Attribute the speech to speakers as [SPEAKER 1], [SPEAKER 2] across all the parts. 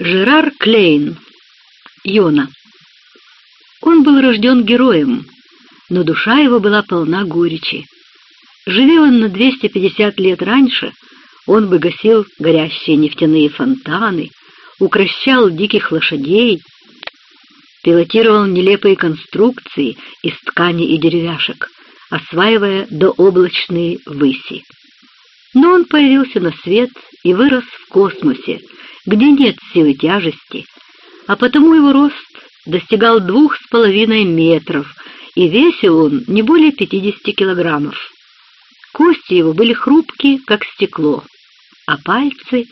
[SPEAKER 1] Жерар Клейн. Йона. Он был рожден героем, но душа его была полна горечи. Живи он на 250 лет раньше, он бы гасил горящие нефтяные фонтаны, укращал диких лошадей, пилотировал нелепые конструкции из ткани и деревяшек, осваивая дооблачные выси. Но он появился на свет и вырос в космосе, где нет силы тяжести, а потому его рост достигал двух с половиной метров, и весил он не более пятидесяти килограммов. Кости его были хрупкие, как стекло, а пальцы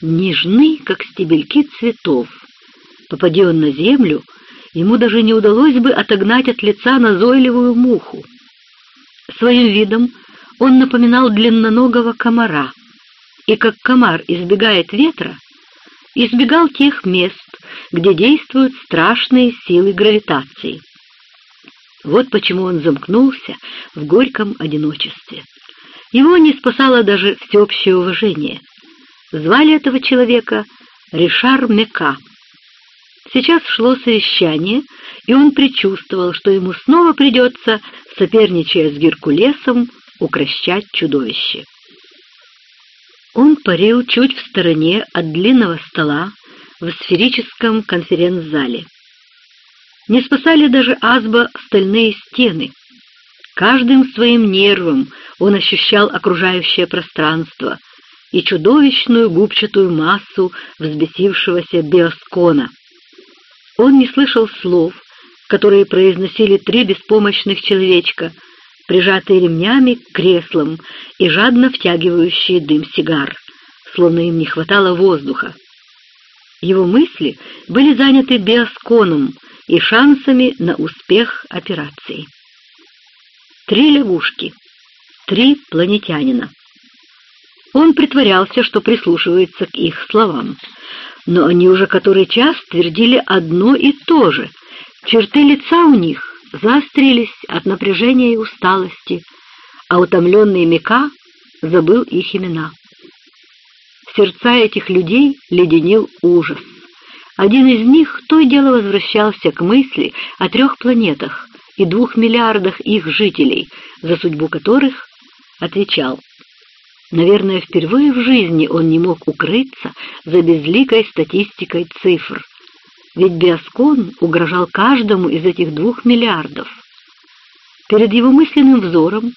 [SPEAKER 1] нежны, как стебельки цветов. Попади он на землю, ему даже не удалось бы отогнать от лица назойливую муху. Своим видом он напоминал длинноногого комара, и как комар избегает ветра, избегал тех мест, где действуют страшные силы гравитации. Вот почему он замкнулся в горьком одиночестве. Его не спасало даже всеобщее уважение. Звали этого человека Ришар Мека. Сейчас шло совещание, и он предчувствовал, что ему снова придется, соперничая с Геркулесом, укращать чудовище. Он парил чуть в стороне от длинного стола в сферическом конференц-зале. Не спасали даже азба стальные стены. Каждым своим нервом он ощущал окружающее пространство и чудовищную губчатую массу взбесившегося биоскона. Он не слышал слов, которые произносили три беспомощных человечка — прижатые ремнями к креслам и жадно втягивающие дым сигар, словно им не хватало воздуха. Его мысли были заняты биосконом и шансами на успех операции. Три лягушки, три планетянина. Он притворялся, что прислушивается к их словам, но они уже который час твердили одно и то же. Черты лица у них заострились от напряжения и усталости, а утомленный Мика забыл их имена. Сердца этих людей леденил ужас. Один из них то и дело возвращался к мысли о трех планетах и двух миллиардах их жителей, за судьбу которых отвечал. Наверное, впервые в жизни он не мог укрыться за безликой статистикой цифр — ведь Биоскон угрожал каждому из этих двух миллиардов. Перед его мысленным взором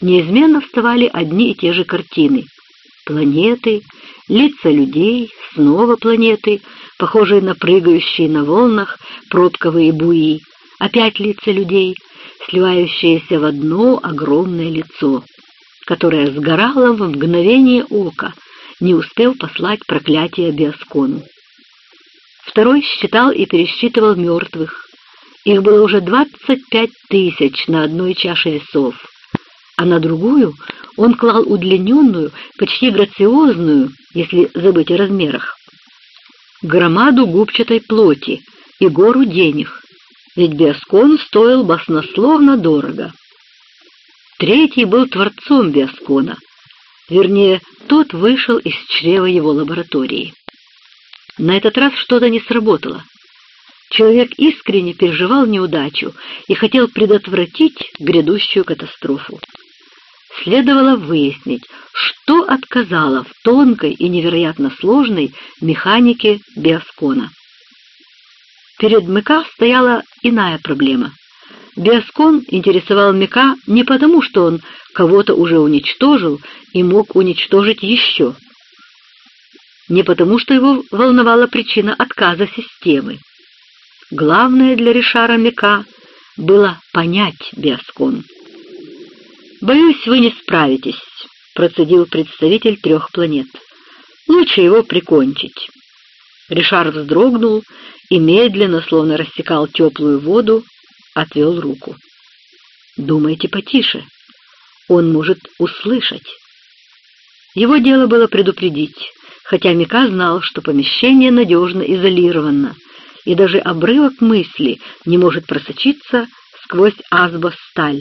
[SPEAKER 1] неизменно вставали одни и те же картины. Планеты, лица людей, снова планеты, похожие на прыгающие на волнах пробковые буи, опять лица людей, сливающиеся в одно огромное лицо, которое сгорало в мгновение ока, не успел послать проклятие Биоскону. Второй считал и пересчитывал мертвых. Их было уже двадцать пять тысяч на одной чаше весов, а на другую он клал удлиненную, почти грациозную, если забыть о размерах, громаду губчатой плоти и гору денег, ведь Биоскон стоил баснословно дорого. Третий был творцом Биоскона, вернее, тот вышел из чрева его лаборатории. На этот раз что-то не сработало. Человек искренне переживал неудачу и хотел предотвратить грядущую катастрофу. Следовало выяснить, что отказало в тонкой и невероятно сложной механике биоскона. Перед МК стояла иная проблема. Биоскон интересовал МК не потому, что он кого-то уже уничтожил и мог уничтожить еще — не потому, что его волновала причина отказа системы. Главное для Ришара Мека было понять Биоскон. «Боюсь, вы не справитесь», — процедил представитель трех планет. «Лучше его прикончить». Ришар вздрогнул и медленно, словно рассекал теплую воду, отвел руку. «Думайте потише. Он может услышать». Его дело было предупредить, хотя Мика знал, что помещение надежно изолировано, и даже обрывок мысли не может просочиться сквозь азбосталь.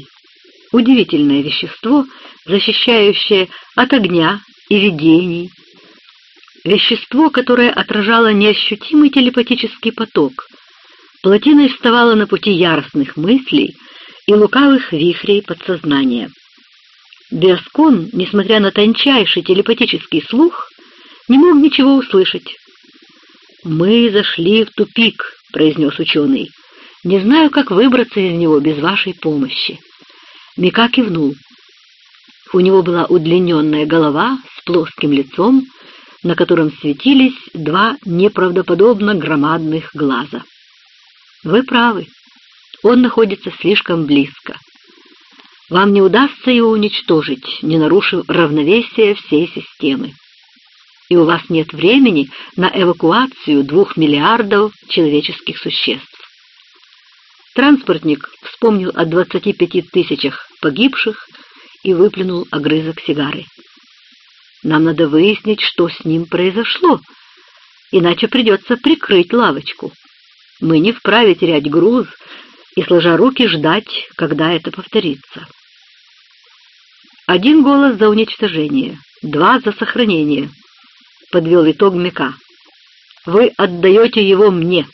[SPEAKER 1] Удивительное вещество, защищающее от огня и видений. вещество, которое отражало неощутимый телепатический поток, плотиной вставало на пути яростных мыслей и лукавых вихрей подсознания. Биоскон, несмотря на тончайший телепатический слух, не мог ничего услышать. «Мы зашли в тупик», — произнес ученый. «Не знаю, как выбраться из него без вашей помощи». Мика кивнул. У него была удлиненная голова с плоским лицом, на котором светились два неправдоподобно громадных глаза. Вы правы, он находится слишком близко. Вам не удастся его уничтожить, не нарушив равновесие всей системы. И у вас нет времени на эвакуацию двух миллиардов человеческих существ. Транспортник вспомнил о 25 тысячах погибших и выплюнул огрызок сигары. Нам надо выяснить, что с ним произошло, иначе придется прикрыть лавочку. Мы не вправе терять груз и, сложа руки, ждать, когда это повторится. Один голос за уничтожение, два за сохранение, — подвел итог Мека. Вы отдаете его мне.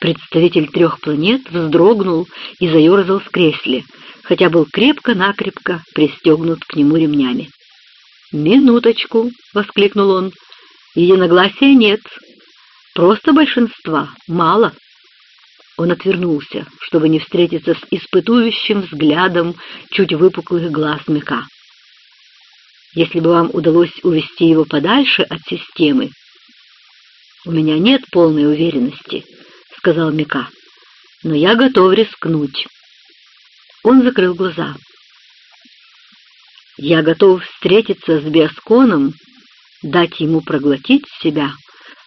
[SPEAKER 1] Представитель трех планет вздрогнул и заерзал в кресле, хотя был крепко-накрепко пристегнут к нему ремнями. «Минуточку!» — воскликнул он. «Единогласия нет. Просто большинства. Мало». Он отвернулся, чтобы не встретиться с испытующим взглядом чуть выпуклых глаз Мека. «Если бы вам удалось увести его подальше от системы...» «У меня нет полной уверенности», — сказал Мика, — «но я готов рискнуть». Он закрыл глаза. «Я готов встретиться с Биосконом, дать ему проглотить себя,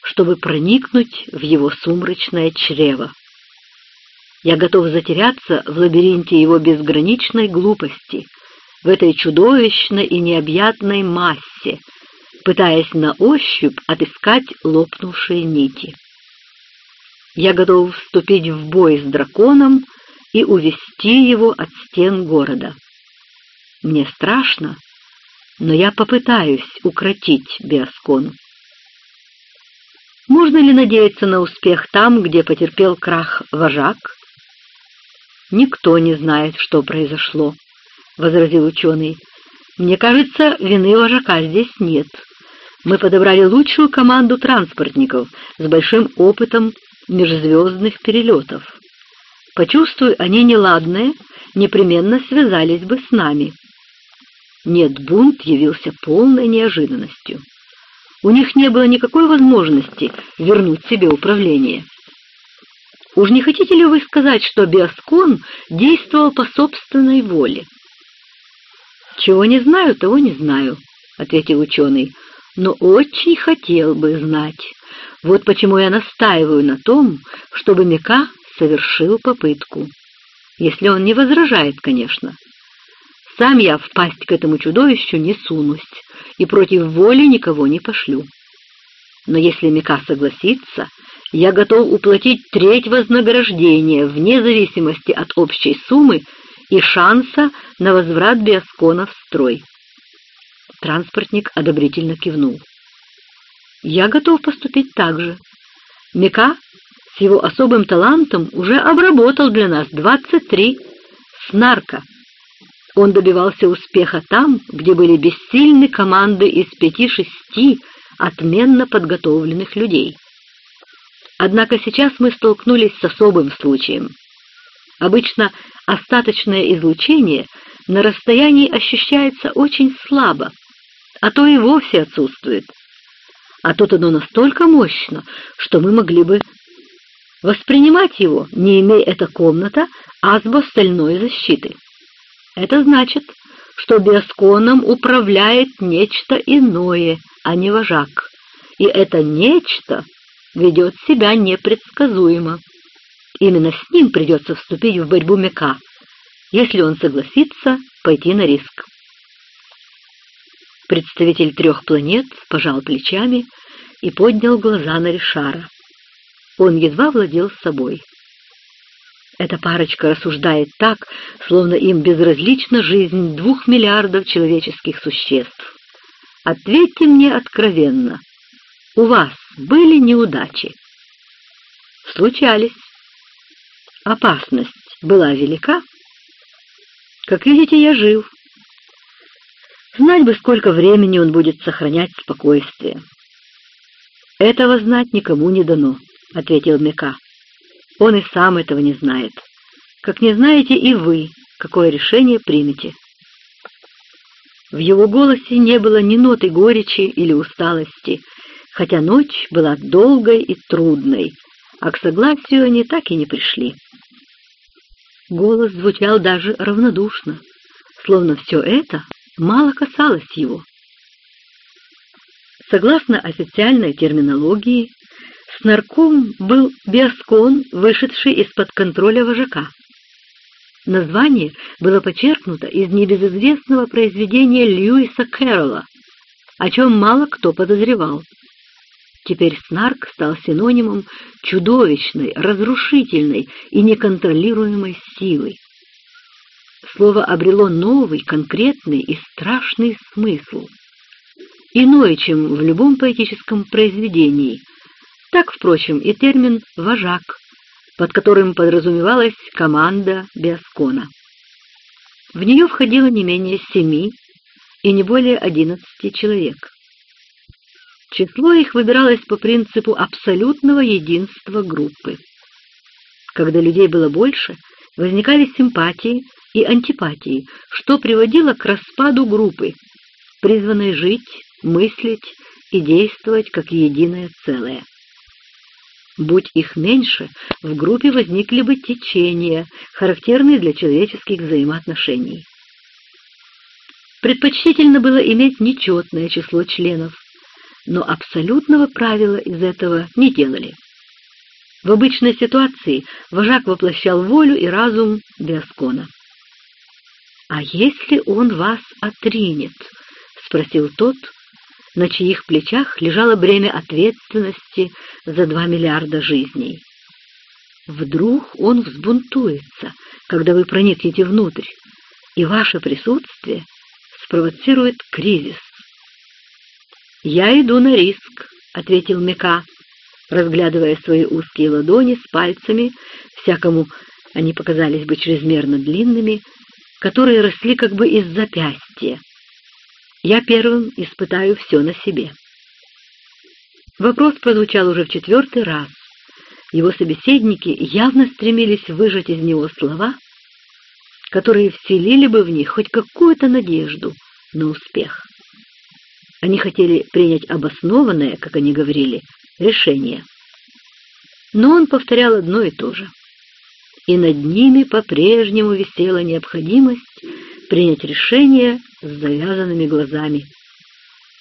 [SPEAKER 1] чтобы проникнуть в его сумрачное чрево. Я готов затеряться в лабиринте его безграничной глупости, в этой чудовищной и необъятной массе, пытаясь на ощупь отыскать лопнувшие нити. Я готов вступить в бой с драконом и увести его от стен города. Мне страшно, но я попытаюсь укротить Биоскон. Можно ли надеяться на успех там, где потерпел крах вожак? Никто не знает, что произошло, — возразил ученый. Мне кажется, вины вожака здесь нет. Мы подобрали лучшую команду транспортников с большим опытом межзвездных перелетов. Почувствуй они неладное, непременно связались бы с нами. Нет, бунт явился полной неожиданностью. У них не было никакой возможности вернуть себе управление. Уж не хотите ли вы сказать, что Биоскон действовал по собственной воле? «Чего не знаю, того не знаю», — ответил ученый, — «но очень хотел бы знать. Вот почему я настаиваю на том, чтобы Мека совершил попытку. Если он не возражает, конечно. Сам я впасть к этому чудовищу не сунусь и против воли никого не пошлю. Но если Мика согласится, я готов уплатить треть вознаграждения вне зависимости от общей суммы и шанса на возврат Биоскона в строй. Транспортник одобрительно кивнул. «Я готов поступить так же. Мика с его особым талантом уже обработал для нас 23 снарка. Он добивался успеха там, где были бессильны команды из пяти-шести отменно подготовленных людей. Однако сейчас мы столкнулись с особым случаем. Обычно остаточное излучение на расстоянии ощущается очень слабо, а то и вовсе отсутствует. А тут оно настолько мощно, что мы могли бы воспринимать его, не имея эта комната азбо-стальной защиты. Это значит, что биосконом управляет нечто иное, а не вожак. И это нечто ведет себя непредсказуемо. Именно с ним придется вступить в борьбу Мека, если он согласится пойти на риск. Представитель трех планет пожал плечами и поднял глаза на Ришара. Он едва владел собой. Эта парочка рассуждает так, словно им безразлична жизнь двух миллиардов человеческих существ. Ответьте мне откровенно. У вас были неудачи? Случались. Опасность была велика? Как видите, я жив. Знать бы, сколько времени он будет сохранять спокойствие. Этого знать никому не дано, — ответил Мека. Он и сам этого не знает. Как не знаете и вы, какое решение примете. В его голосе не было ни ноты горечи или усталости, хотя ночь была долгой и трудной, а к согласию они так и не пришли. Голос звучал даже равнодушно, словно все это мало касалось его. Согласно официальной терминологии, снарком был биоскон, вышедший из-под контроля вожака. Название было почерпнуто из небезызвестного произведения Льюиса Кэрролла, о чем мало кто подозревал. Теперь снарк стал синонимом чудовищной, разрушительной и неконтролируемой силы. Слово обрело новый, конкретный и страшный смысл. Иной, чем в любом поэтическом произведении. Так, впрочем, и термин «вожак», под которым подразумевалась команда Биаскона. В нее входило не менее семи и не более одиннадцати человек. Число их выбиралось по принципу абсолютного единства группы. Когда людей было больше, возникали симпатии и антипатии, что приводило к распаду группы, призванной жить, мыслить и действовать как единое целое. Будь их меньше, в группе возникли бы течения, характерные для человеческих взаимоотношений. Предпочтительно было иметь нечетное число членов, но абсолютного правила из этого не делали. В обычной ситуации вожак воплощал волю и разум Биаскона. «А если он вас отринет?» — спросил тот, на чьих плечах лежало бремя ответственности за два миллиарда жизней. Вдруг он взбунтуется, когда вы проникнете внутрь, и ваше присутствие спровоцирует кризис. «Я иду на риск», — ответил Мека, разглядывая свои узкие ладони с пальцами, всякому они показались бы чрезмерно длинными, которые росли как бы из запястья, я первым испытаю все на себе. Вопрос прозвучал уже в четвертый раз. Его собеседники явно стремились выжать из него слова, которые вселили бы в них хоть какую-то надежду на успех. Они хотели принять обоснованное, как они говорили, решение. Но он повторял одно и то же. И над ними по-прежнему висела необходимость принять решение с завязанными глазами.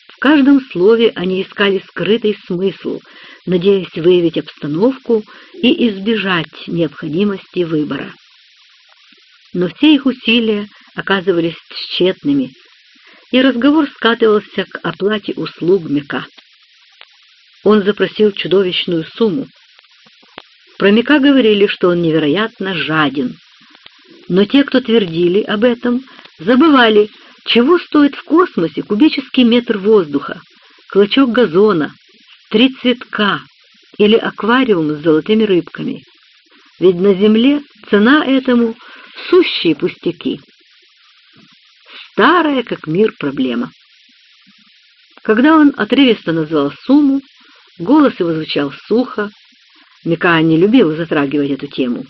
[SPEAKER 1] В каждом слове они искали скрытый смысл, надеясь выявить обстановку и избежать необходимости выбора. Но все их усилия оказывались тщетными, и разговор скатывался к оплате услуг Мека. Он запросил чудовищную сумму. Про Мека говорили, что он невероятно жаден, но те, кто твердили об этом, забывали, чего стоит в космосе кубический метр воздуха, клочок газона, три цветка или аквариум с золотыми рыбками. Ведь на Земле цена этому — сущие пустяки. Старая, как мир, проблема. Когда он отрывисто назвал сумму, голос его звучал сухо, Мика не любил затрагивать эту тему.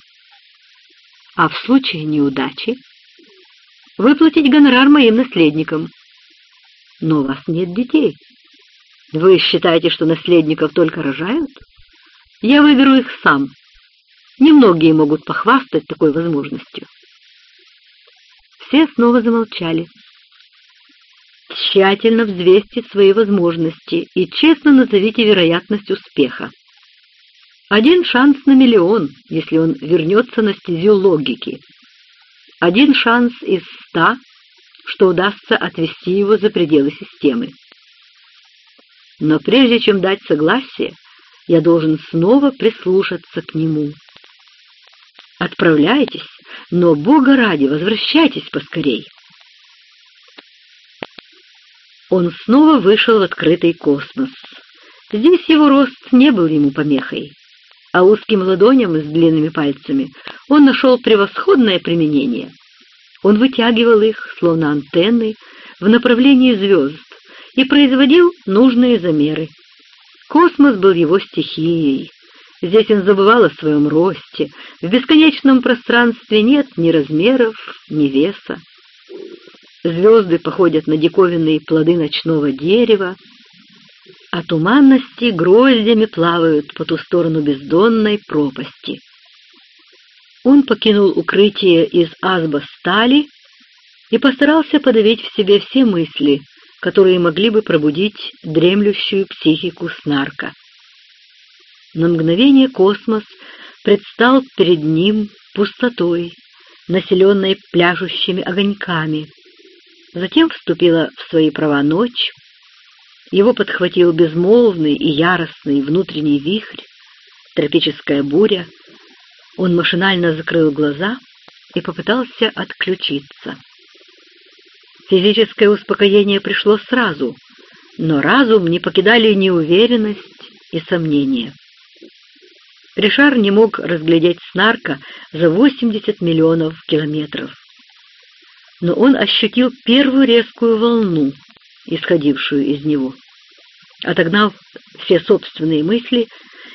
[SPEAKER 1] А в случае неудачи выплатить гонорар моим наследникам. Но у вас нет детей. Вы считаете, что наследников только рожают? Я выберу их сам. Немногие могут похвастать такой возможностью. Все снова замолчали. Тщательно взвесьте свои возможности и честно назовите вероятность успеха. Один шанс на миллион, если он вернется на стезю логики. Один шанс из ста, что удастся отвести его за пределы системы. Но прежде чем дать согласие, я должен снова прислушаться к нему. Отправляйтесь, но, Бога ради, возвращайтесь поскорей. он снова вышел в открытый космос. Здесь его рост не был ему помехой, а узким ладоням с длинными пальцами он нашел превосходное применение. Он вытягивал их, словно антенны, в направлении звезд и производил нужные замеры. Космос был его стихией. Здесь он забывал о своем росте. В бесконечном пространстве нет ни размеров, ни веса. Звезды походят на диковинные плоды ночного дерева, а туманности гроздями плавают по ту сторону бездонной пропасти. Он покинул укрытие из азбостали и постарался подавить в себе все мысли, которые могли бы пробудить дремлющую психику снарка. На мгновение космос предстал перед ним пустотой, населенной пляжущими огоньками. Затем вступила в свои права ночь, его подхватил безмолвный и яростный внутренний вихрь, тропическая буря. Он машинально закрыл глаза и попытался отключиться. Физическое успокоение пришло сразу, но разум не покидали неуверенность и сомнения. Ришар не мог разглядеть снарка за 80 миллионов километров. Но он ощутил первую резкую волну, исходившую из него. Отогнав все собственные мысли,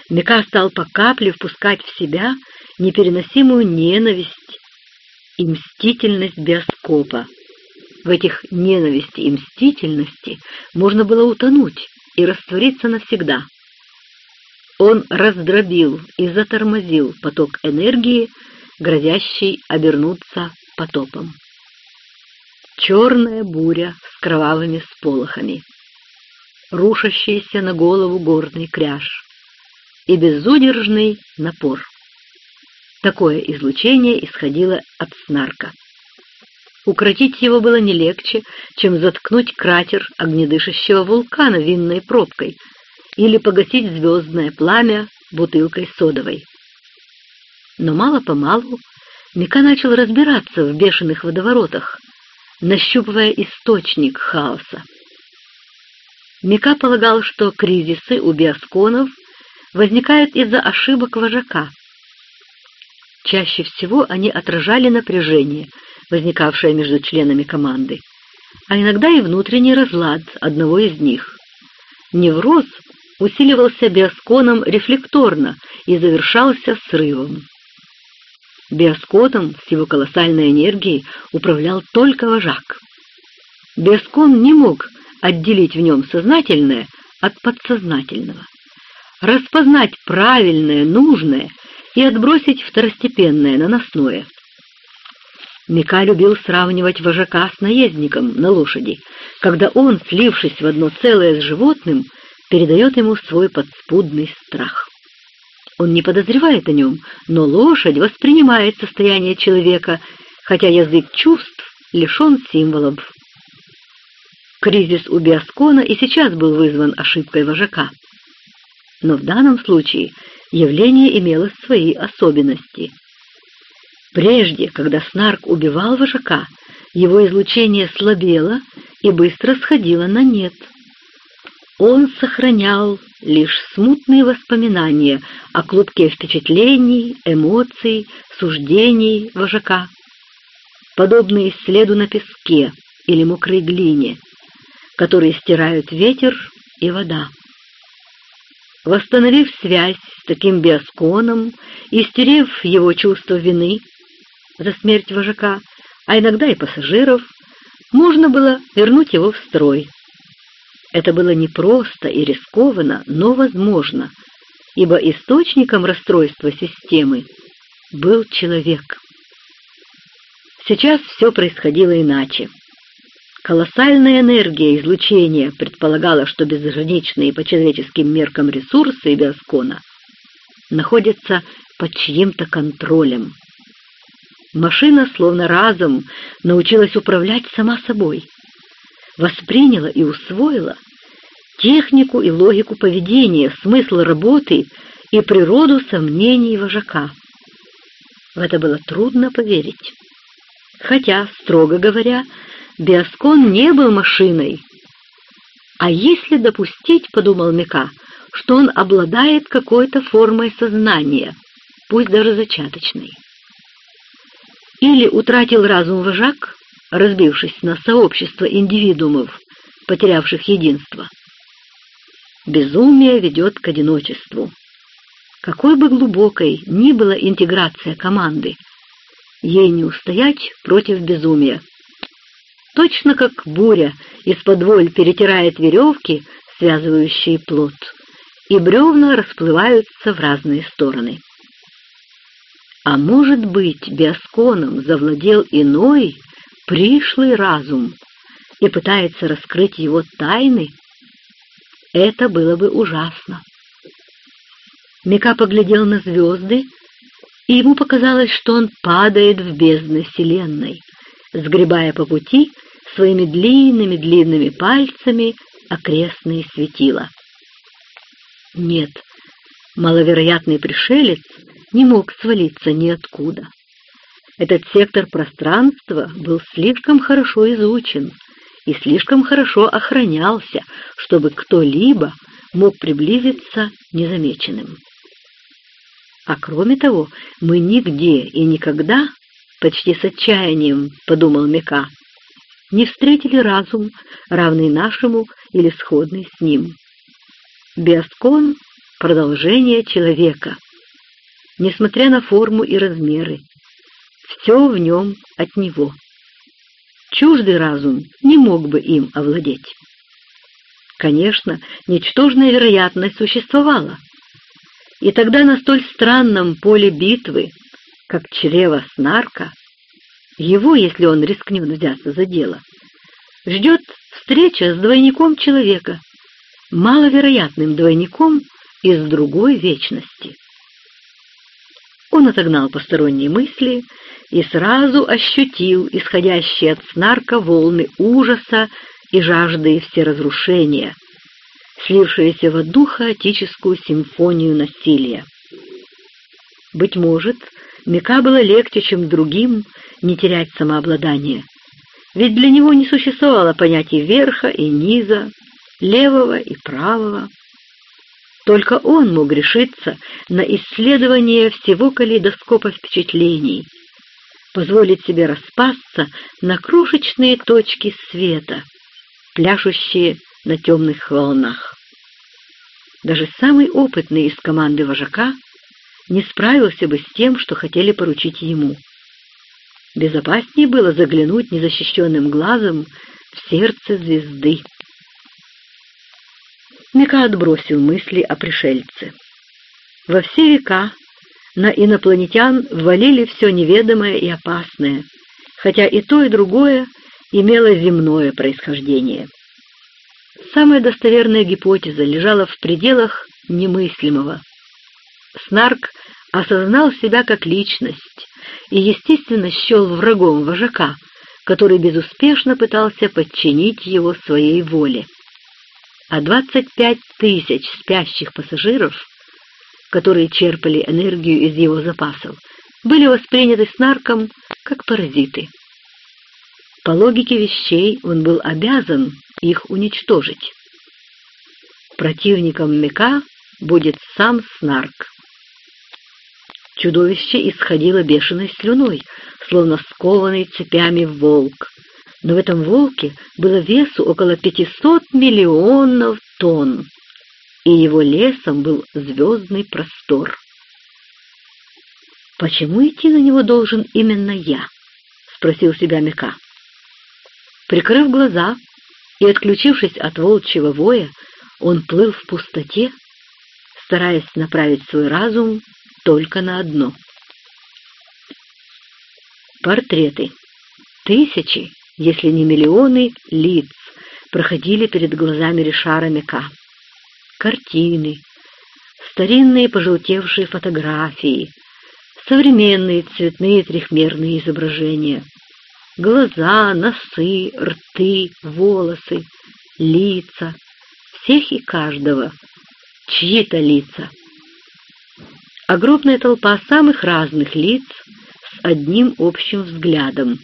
[SPEAKER 1] Мика стал по капле впускать в себя непереносимую ненависть и мстительность биоскопа. В этих ненависти и мстительности можно было утонуть и раствориться навсегда. Он раздробил и затормозил поток энергии, грозящий обернуться потопом. Черная буря с кровавыми сполохами, рушащийся на голову горный кряж и безудержный напор. Такое излучение исходило от снарка. Укротить его было не легче, чем заткнуть кратер огнедышащего вулкана винной пробкой или погасить звездное пламя бутылкой содовой. Но мало-помалу Мика начал разбираться в бешеных водоворотах, нащупывая источник хаоса. Мика полагал, что кризисы у биосконов возникают из-за ошибок вожака. Чаще всего они отражали напряжение — возникавшая между членами команды, а иногда и внутренний разлад одного из них. Невроз усиливался биосконом рефлекторно и завершался срывом. Биоскотом с его колоссальной энергией управлял только вожак. Биоскон не мог отделить в нем сознательное от подсознательного, распознать правильное, нужное и отбросить второстепенное, наносное — Мика любил сравнивать вожака с наездником на лошади, когда он, слившись в одно целое с животным, передает ему свой подспудный страх. Он не подозревает о нем, но лошадь воспринимает состояние человека, хотя язык чувств лишен символов. Кризис у Биаскона и сейчас был вызван ошибкой вожака. Но в данном случае явление имело свои особенности. Прежде, когда Снарк убивал вожака, его излучение слабело и быстро сходило на нет. Он сохранял лишь смутные воспоминания о клубке впечатлений, эмоций, суждений вожака, подобные следу на песке или мокрой глине, которые стирают ветер и вода. Восстановив связь с таким биосконом и стерев его чувство вины, за смерть вожака, а иногда и пассажиров, можно было вернуть его в строй. Это было непросто и рискованно, но возможно, ибо источником расстройства системы был человек. Сейчас все происходило иначе. Колоссальная энергия излучения предполагала, что безграничные по человеческим меркам ресурсы Биоскона находятся под чьим-то контролем. Машина, словно разом, научилась управлять сама собой. Восприняла и усвоила технику и логику поведения, смысл работы и природу сомнений вожака. В это было трудно поверить. Хотя, строго говоря, Биоскон не был машиной, А если допустить, подумал Мика, что он обладает какой-то формой сознания, пусть даже зачаточной? Или утратил разум вожак, разбившись на сообщество индивидуумов, потерявших единство? Безумие ведет к одиночеству. Какой бы глубокой ни была интеграция команды, ей не устоять против безумия. Точно как буря из-под воль перетирает веревки, связывающие плод, и бревна расплываются в разные стороны. А может быть, Биосконом завладел иной, пришлый разум и пытается раскрыть его тайны? Это было бы ужасно. Мика поглядел на звезды, и ему показалось, что он падает в бездны Вселенной, сгребая по пути своими длинными-длинными пальцами окрестные светила. Нет, маловероятный пришелец не мог свалиться ниоткуда. Этот сектор пространства был слишком хорошо изучен и слишком хорошо охранялся, чтобы кто-либо мог приблизиться незамеченным. А кроме того, мы нигде и никогда, почти с отчаянием, подумал Мека, не встретили разум, равный нашему или сходный с ним. Биоскон — продолжение человека, несмотря на форму и размеры. Все в нем от него. Чуждый разум не мог бы им овладеть. Конечно, ничтожная вероятность существовала. И тогда на столь странном поле битвы, как чрево снарка, его, если он рискнет взяться за дело, ждет встреча с двойником человека, маловероятным двойником из другой вечности. Он отогнал посторонние мысли и сразу ощутил исходящие от снарка волны ужаса и жажды всеразрушения, слившиеся в одну хаотическую симфонию насилия. Быть может, Мика было легче, чем другим, не терять самообладание, ведь для него не существовало понятий верха и низа, левого и правого. Только он мог решиться на исследование всего калейдоскопа впечатлений, позволить себе распасться на крошечные точки света, пляшущие на темных волнах. Даже самый опытный из команды вожака не справился бы с тем, что хотели поручить ему. Безопаснее было заглянуть незащищенным глазом в сердце звезды. Мика отбросил мысли о пришельце. Во все века на инопланетян валили все неведомое и опасное, хотя и то, и другое имело земное происхождение. Самая достоверная гипотеза лежала в пределах немыслимого. Снарк осознал себя как личность и, естественно, счел врагом вожака, который безуспешно пытался подчинить его своей воле. А 25 тысяч спящих пассажиров, которые черпали энергию из его запасов, были восприняты Снарком как паразиты. По логике вещей он был обязан их уничтожить. Противником Мека будет сам Снарк. Чудовище исходило бешеной слюной, словно скованный цепями волк. Но в этом волке было весу около 500 миллионов тонн, и его лесом был звездный простор. «Почему идти на него должен именно я?» — спросил себя Мека. Прикрыв глаза и отключившись от волчьего воя, он плыл в пустоте, стараясь направить свой разум только на одно. Портреты. Тысячи, если не миллионы лиц проходили перед глазами Ришара Мека. Картины, старинные пожелтевшие фотографии, современные цветные трехмерные изображения — глаза, носы, рты, волосы, лица, всех и каждого, чьи-то лица. Огромная толпа самых разных лиц с одним общим взглядом,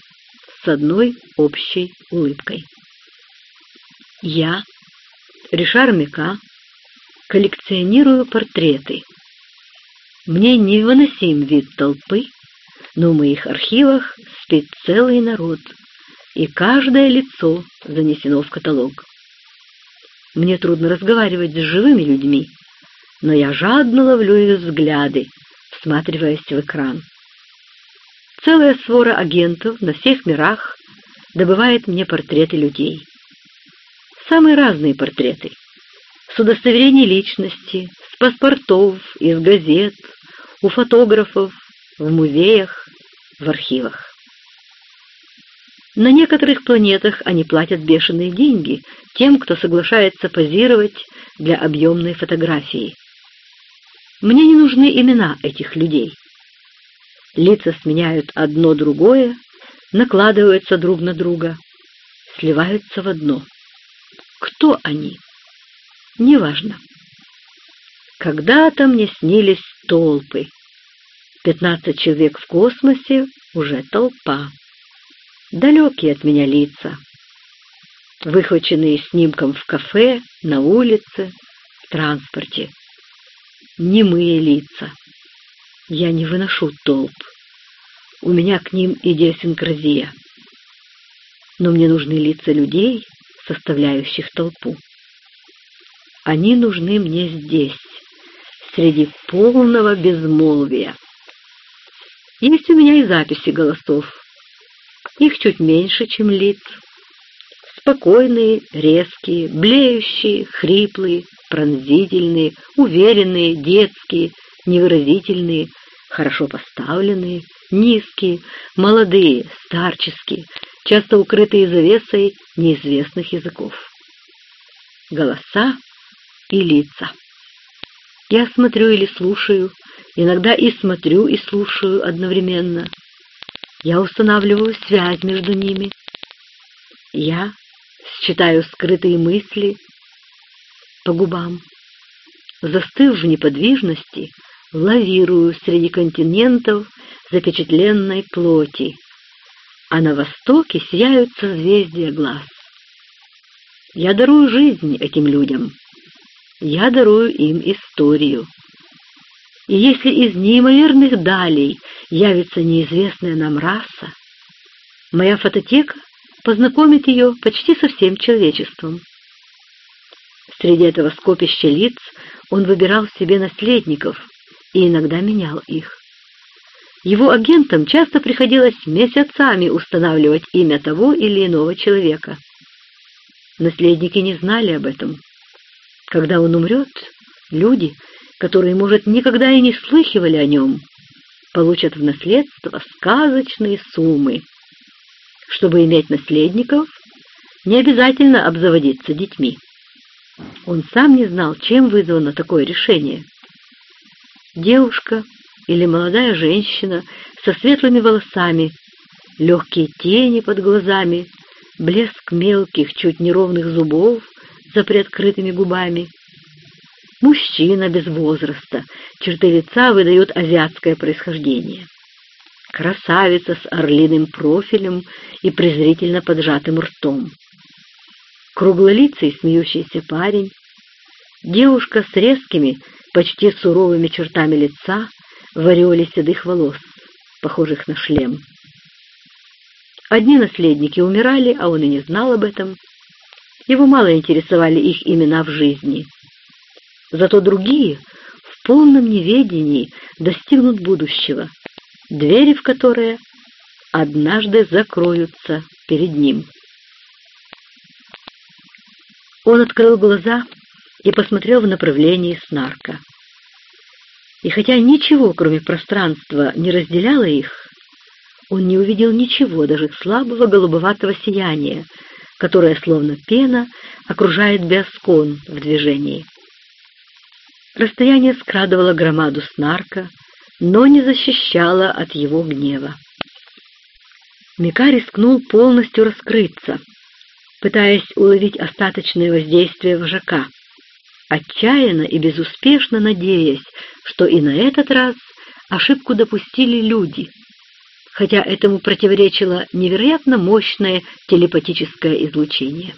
[SPEAKER 1] с одной общей улыбкой. Я Ришар Мика, коллекционирую портреты. Мне невыносим вид толпы, но в моих архивах спит целый народ, и каждое лицо занесено в каталог. Мне трудно разговаривать с живыми людьми, но я жадно ловлю их взгляды, всматриваясь в экран. Целая свора агентов на всех мирах добывает мне портреты людей. Самые разные портреты. С удостоверений личности, с паспортов, из газет, у фотографов, в музеях, в архивах. На некоторых планетах они платят бешеные деньги тем, кто соглашается позировать для объемной фотографии. Мне не нужны имена этих людей. Лица сменяют одно другое, накладываются друг на друга, сливаются в одно. Кто они? Неважно. Когда-то мне снились толпы. Пятнадцать человек в космосе — уже толпа далекие от меня лица, выхваченные снимком в кафе, на улице, в транспорте. Немые лица. Я не выношу толп. У меня к ним идиосинкразия. Но мне нужны лица людей, составляющих толпу. Они нужны мне здесь, среди полного безмолвия. Есть у меня и записи голосов, их чуть меньше, чем лиц. Спокойные, резкие, блеющие, хриплые, пронзительные, уверенные, детские, невыразительные, хорошо поставленные, низкие, молодые, старческие, часто укрытые завесой неизвестных языков. Голоса и лица. Я смотрю или слушаю, иногда и смотрю, и слушаю одновременно. Я устанавливаю связь между ними. Я считаю скрытые мысли по губам. Застыв в неподвижности, лавирую среди континентов запечатленной плоти, а на востоке сияют созвездия глаз. Я дарую жизнь этим людям. Я дарую им историю. И если из неимоверных далей явится неизвестная нам раса, моя фототека познакомит ее почти со всем человечеством. Среди этого скопища лиц он выбирал себе наследников и иногда менял их. Его агентам часто приходилось месяцами устанавливать имя того или иного человека. Наследники не знали об этом. Когда он умрет, люди, которые, может, никогда и не слыхивали о нем, получат в наследство сказочные суммы. Чтобы иметь наследников, не обязательно обзаводиться детьми. Он сам не знал, чем вызвано такое решение. Девушка или молодая женщина со светлыми волосами, легкие тени под глазами, блеск мелких, чуть неровных зубов за приоткрытыми губами, Мужчина без возраста, черты лица выдают азиатское происхождение. Красавица с орлиным профилем и презрительно поджатым ртом. Круглолицый смеющийся парень. Девушка с резкими, почти суровыми чертами лица в ореоле седых волос, похожих на шлем. Одни наследники умирали, а он и не знал об этом. Его мало интересовали их имена в жизни — Зато другие в полном неведении достигнут будущего, двери в которое однажды закроются перед ним. Он открыл глаза и посмотрел в направлении Снарка. И хотя ничего, кроме пространства, не разделяло их, он не увидел ничего, даже слабого голубоватого сияния, которое, словно пена, окружает Биоскон в движении. Расстояние скрадывало громаду снарка, но не защищало от его гнева. Мика рискнул полностью раскрыться, пытаясь уловить остаточное воздействие вожака, отчаянно и безуспешно надеясь, что и на этот раз ошибку допустили люди, хотя этому противоречило невероятно мощное телепатическое излучение.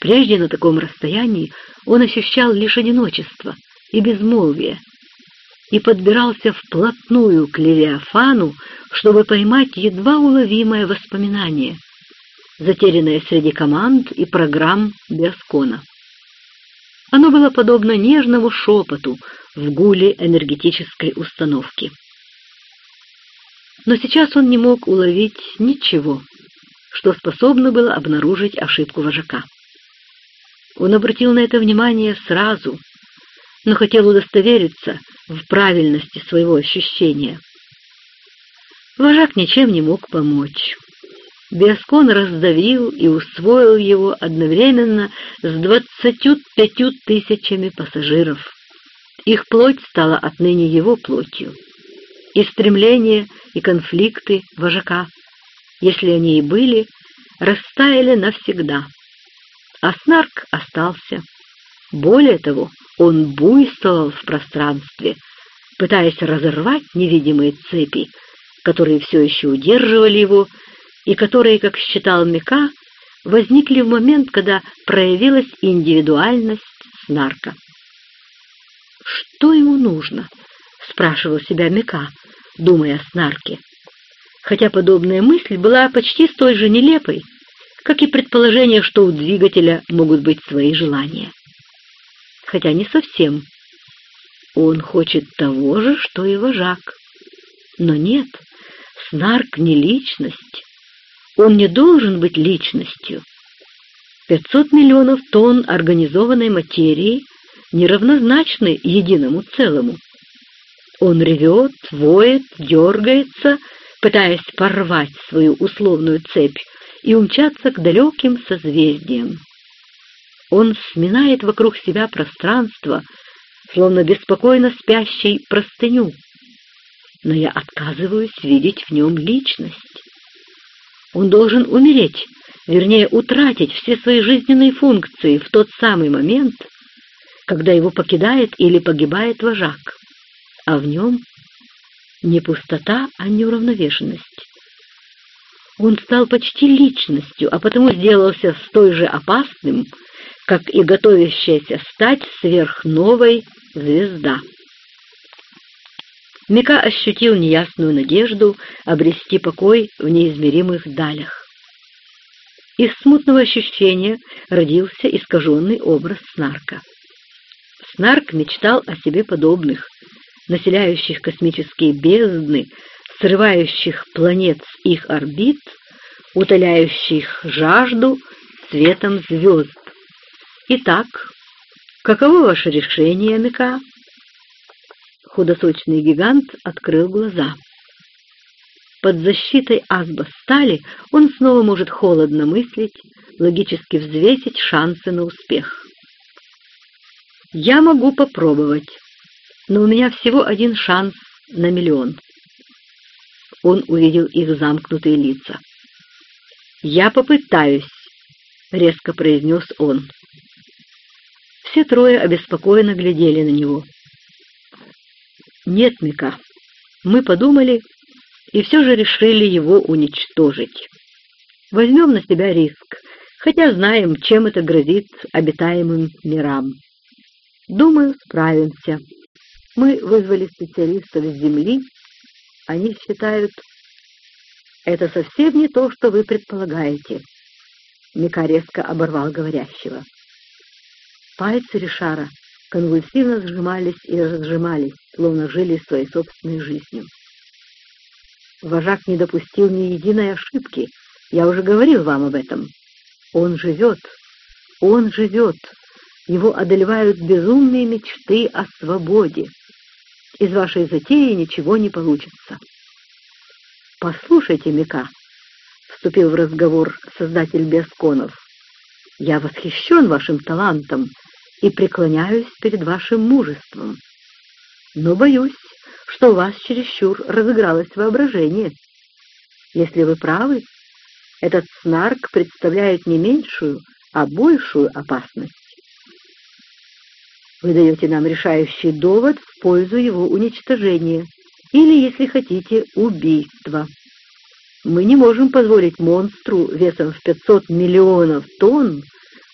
[SPEAKER 1] Прежде на таком расстоянии он ощущал лишь одиночество и безмолвие, и подбирался вплотную к Левиафану, чтобы поймать едва уловимое воспоминание, затерянное среди команд и программ Биоскона. Оно было подобно нежному шепоту в гуле энергетической установки. Но сейчас он не мог уловить ничего, что способно было обнаружить ошибку вожака. Он обратил на это внимание сразу, но хотел удостовериться в правильности своего ощущения. Вожак ничем не мог помочь. Биоскон раздавил и усвоил его одновременно с двадцатью пятью тысячами пассажиров. Их плоть стала отныне его плотью. И стремления, и конфликты вожака, если они и были, растаяли навсегда. А Снарк остался. Более того, он буйствовал в пространстве, пытаясь разорвать невидимые цепи, которые все еще удерживали его, и которые, как считал Мика, возникли в момент, когда проявилась индивидуальность Снарка. «Что ему нужно?» — спрашивал себя Мика, думая о Снарке. Хотя подобная мысль была почти столь же нелепой, как и предположение, что у двигателя могут быть свои желания хотя не совсем. Он хочет того же, что и вожак. Но нет, Снарк не личность. Он не должен быть личностью. Пятьсот миллионов тонн организованной материи неравнозначны единому целому. Он ревет, воет, дергается, пытаясь порвать свою условную цепь и умчаться к далеким созвездиям. Он сминает вокруг себя пространство, словно беспокойно спящей простыню. Но я отказываюсь видеть в нем личность. Он должен умереть, вернее, утратить все свои жизненные функции в тот самый момент, когда его покидает или погибает вожак, а в нем не пустота, а неуравновешенность. Он стал почти личностью, а потому сделался столь же опасным, как и готовящаяся стать сверхновой звезда. Мика ощутил неясную надежду обрести покой в неизмеримых далях. Из смутного ощущения родился искаженный образ Снарка. Снарк мечтал о себе подобных, населяющих космические бездны, срывающих планет с их орбит, утоляющих жажду цветом звезд, Итак, каково ваше решение, Мика? Худосочный гигант открыл глаза. Под защитой Асба-стали он снова может холодно мыслить, логически взвесить шансы на успех. Я могу попробовать, но у меня всего один шанс на миллион. Он увидел их замкнутые лица. «Я попытаюсь», — резко произнес он. Все трое обеспокоенно глядели на него. «Нет, Мика, мы подумали и все же решили его уничтожить. Возьмем на себя риск, хотя знаем, чем это грозит обитаемым мирам. Думаю, справимся. Мы вызвали специалистов с Земли. Они считают, это совсем не то, что вы предполагаете. Мика резко оборвал говорящего. Пальцы Ришара конвульсивно сжимались и разжимались, словно жили своей собственной жизнью. Вожак не допустил ни единой ошибки. Я уже говорил вам об этом. Он живет. Он живет. Его одолевают безумные мечты о свободе. Из вашей затеи ничего не получится. «Послушайте, Мика», — вступил в разговор создатель Бесконов, — «я восхищен вашим талантом и преклоняюсь перед вашим мужеством. Но боюсь, что у вас чересчур разыгралось воображение. Если вы правы, этот снарк представляет не меньшую, а большую опасность. Вы даете нам решающий довод в пользу его уничтожения или, если хотите, убийства. Мы не можем позволить монстру весом в 500 миллионов тонн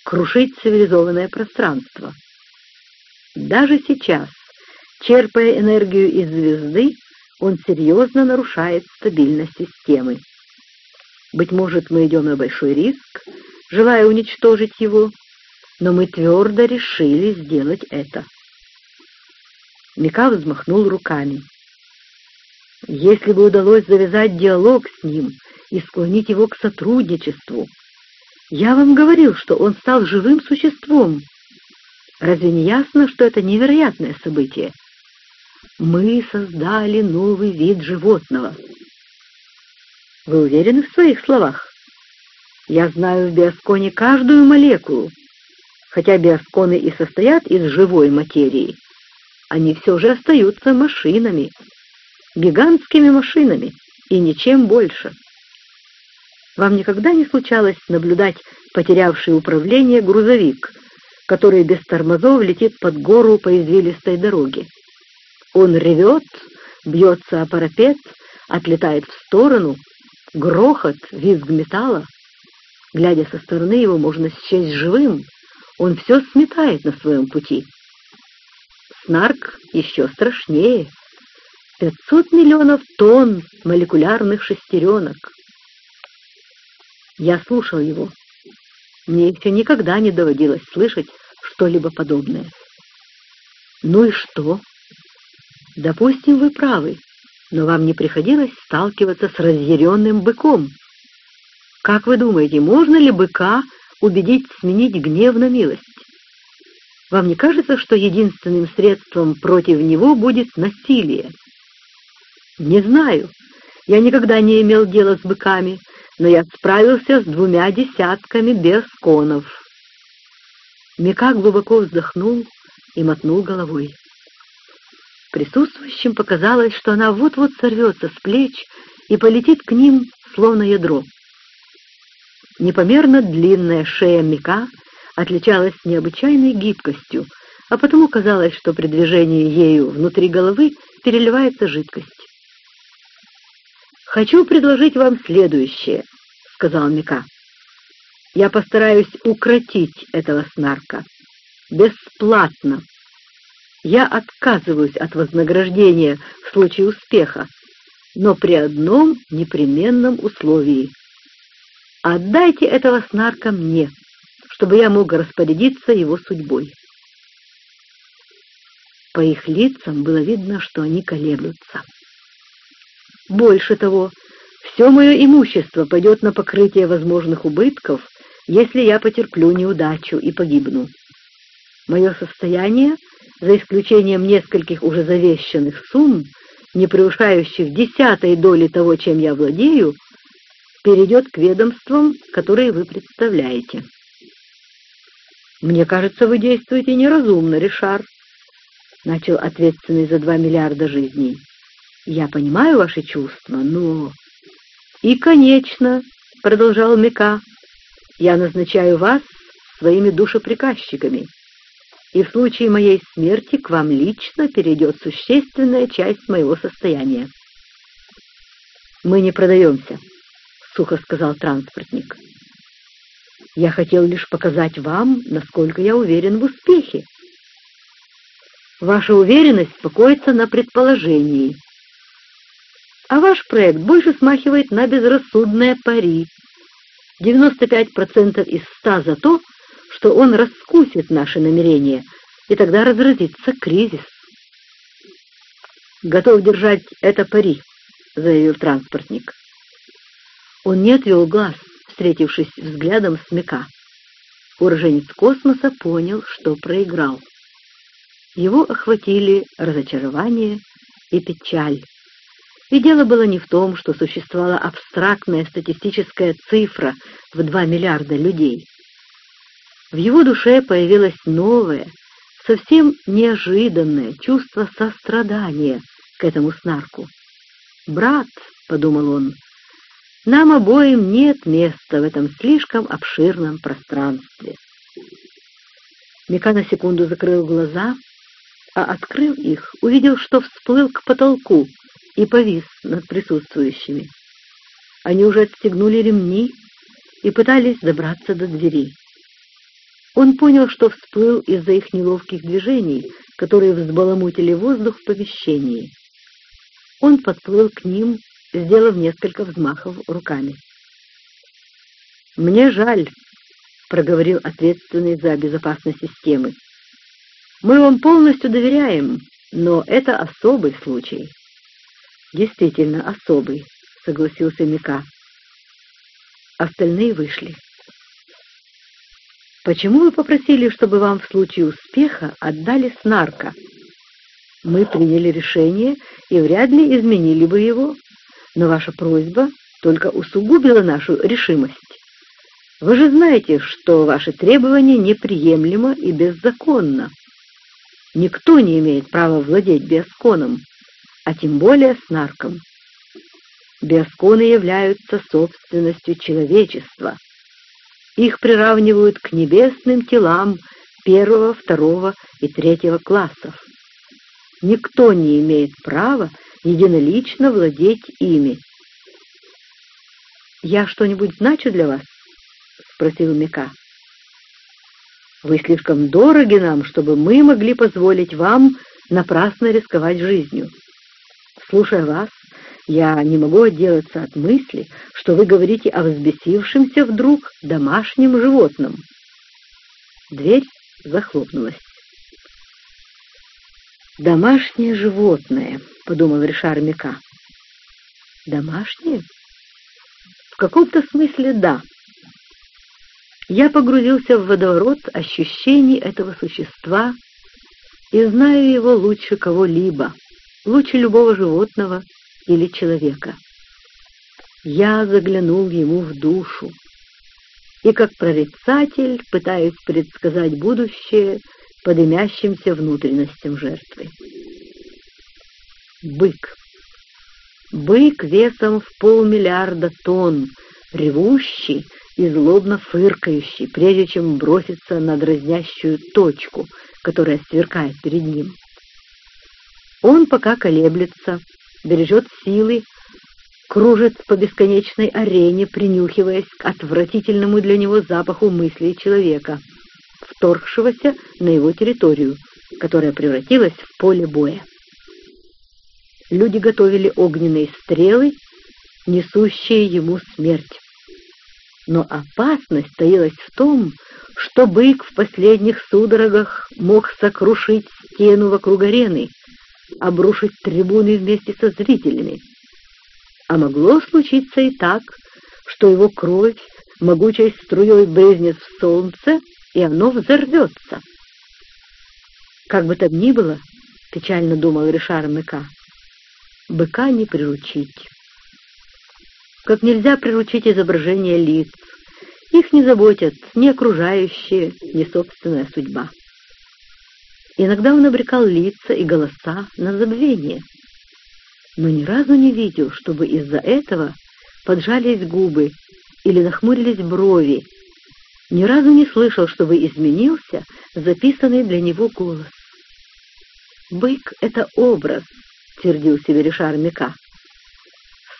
[SPEAKER 1] крушить цивилизованное пространство. Даже сейчас, черпая энергию из звезды, он серьезно нарушает стабильность системы. Быть может, мы идем на большой риск, желая уничтожить его, но мы твердо решили сделать это. Мика взмахнул руками. Если бы удалось завязать диалог с ним и склонить его к сотрудничеству, я вам говорил, что он стал живым существом. Разве не ясно, что это невероятное событие? Мы создали новый вид животного. Вы уверены в своих словах? Я знаю в биосконе каждую молекулу. Хотя биосконы и состоят из живой материи, они все же остаются машинами, гигантскими машинами и ничем больше. Вам никогда не случалось наблюдать потерявший управление грузовик, который без тормозов летит под гору по извилистой дороге? Он ревет, бьется о парапет, отлетает в сторону, грохот, визг металла. Глядя со стороны, его можно счесть живым, он все сметает на своем пути. Снарк еще страшнее. Пятьсот миллионов тонн молекулярных шестеренок. Я слушал его. Мне еще никогда не доводилось слышать что-либо подобное. Ну и что? Допустим, вы правы, но вам не приходилось сталкиваться с разъяренным быком. Как вы думаете, можно ли быка убедить сменить гнев на милость? Вам не кажется, что единственным средством против него будет насилие? Не знаю. Я никогда не имел дела с быками, но я справился с двумя десятками бесконов. Мика глубоко вздохнул и мотнул головой. Присутствующим показалось, что она вот-вот сорвется с плеч и полетит к ним, словно ядро. Непомерно длинная шея Мика отличалась необычайной гибкостью, а потому казалось, что при движении ею внутри головы переливается жидкость. «Хочу предложить вам следующее», — сказал Мика. «Я постараюсь укротить этого снарка. Бесплатно. Я отказываюсь от вознаграждения в случае успеха, но при одном непременном условии. Отдайте этого снарка мне, чтобы я мог распорядиться его судьбой. По их лицам было видно, что они колеблются. Больше того, все мое имущество пойдет на покрытие возможных убытков, если я потерплю неудачу и погибну. Мое состояние, за исключением нескольких уже завещанных сумм, не превышающих десятой доли того, чем я владею, перейдет к ведомствам, которые вы представляете. «Мне кажется, вы действуете неразумно, Ришар», — начал ответственный за два миллиарда жизней. «Я понимаю ваши чувства, но...» «И, конечно», — продолжал Мика, — «я назначаю вас своими душеприказчиками, и в случае моей смерти к вам лично перейдет существенная часть моего состояния». «Мы не продаемся», — сухо сказал транспортник. Я хотел лишь показать вам, насколько я уверен в успехе. Ваша уверенность покоится на предположении. А ваш проект больше смахивает на безрассудное пари. 95% из 100 за то, что он раскусит наши намерения, и тогда разразится кризис. «Готов держать это пари», — заявил транспортник. Он не отвел глаз встретившись взглядом с Мика. Уроженец космоса понял, что проиграл. Его охватили разочарование и печаль. И дело было не в том, что существовала абстрактная статистическая цифра в 2 миллиарда людей. В его душе появилось новое, совсем неожиданное чувство сострадания к этому снарку. «Брат», — подумал он, нам обоим нет места в этом слишком обширном пространстве. Мика на секунду закрыл глаза, а, открыв их, увидел, что всплыл к потолку и повис над присутствующими. Они уже отстегнули ремни и пытались добраться до двери. Он понял, что всплыл из-за их неловких движений, которые взбаламутили воздух в помещении. Он подплыл к ним, сделав несколько взмахов руками. «Мне жаль», — проговорил ответственный за безопасность системы. «Мы вам полностью доверяем, но это особый случай». «Действительно особый», — согласился Мика. Остальные вышли. «Почему вы попросили, чтобы вам в случае успеха отдали снарка?» «Мы приняли решение и вряд ли изменили бы его, но ваша просьба только усугубила нашу решимость. Вы же знаете, что ваше требование неприемлемо и беззаконно. Никто не имеет права владеть биосконом, а тем более снарком. Биосконы являются собственностью человечества. Их приравнивают к небесным телам первого, второго и третьего классов. Никто не имеет права единолично владеть ими. «Я что-нибудь значу для вас?» — спросил Мика. «Вы слишком дороги нам, чтобы мы могли позволить вам напрасно рисковать жизнью. Слушая вас, я не могу отделаться от мысли, что вы говорите о взбесившемся вдруг домашнем животном. Дверь захлопнулась. «Домашнее животное», — подумал Ришар Мика. «Домашнее?» «В каком-то смысле да. Я погрузился в водоворот ощущений этого существа и знаю его лучше кого-либо, лучше любого животного или человека. Я заглянул ему в душу, и как прорицатель пытаюсь предсказать будущее по дымящимся внутренностям жертвы. Бык. Бык весом в полмиллиарда тонн, ревущий и злобно фыркающий, прежде чем броситься на дразнящую точку, которая сверкает перед ним. Он пока колеблется, бережет силы, кружит по бесконечной арене, принюхиваясь к отвратительному для него запаху мыслей человека, вторгшегося на его территорию, которая превратилась в поле боя. Люди готовили огненные стрелы, несущие ему смерть. Но опасность таилась в том, что бык в последних судорогах мог сокрушить стену вокруг арены, обрушить трибуны вместе со зрителями. А могло случиться и так, что его кровь могучей струей брызнет в солнце, и оно взорвется. Как бы там ни было, печально думал Ришар Мыка, быка не приручить. Как нельзя приручить изображение лиц, их не заботят ни окружающие, ни собственная судьба. Иногда он обрекал лица и голоса на забвение, но ни разу не видел, чтобы из-за этого поджались губы или нахмурились брови, ни разу не слышал, чтобы изменился записанный для него голос. «Бык — это образ», — твердил себе Ришар Мика.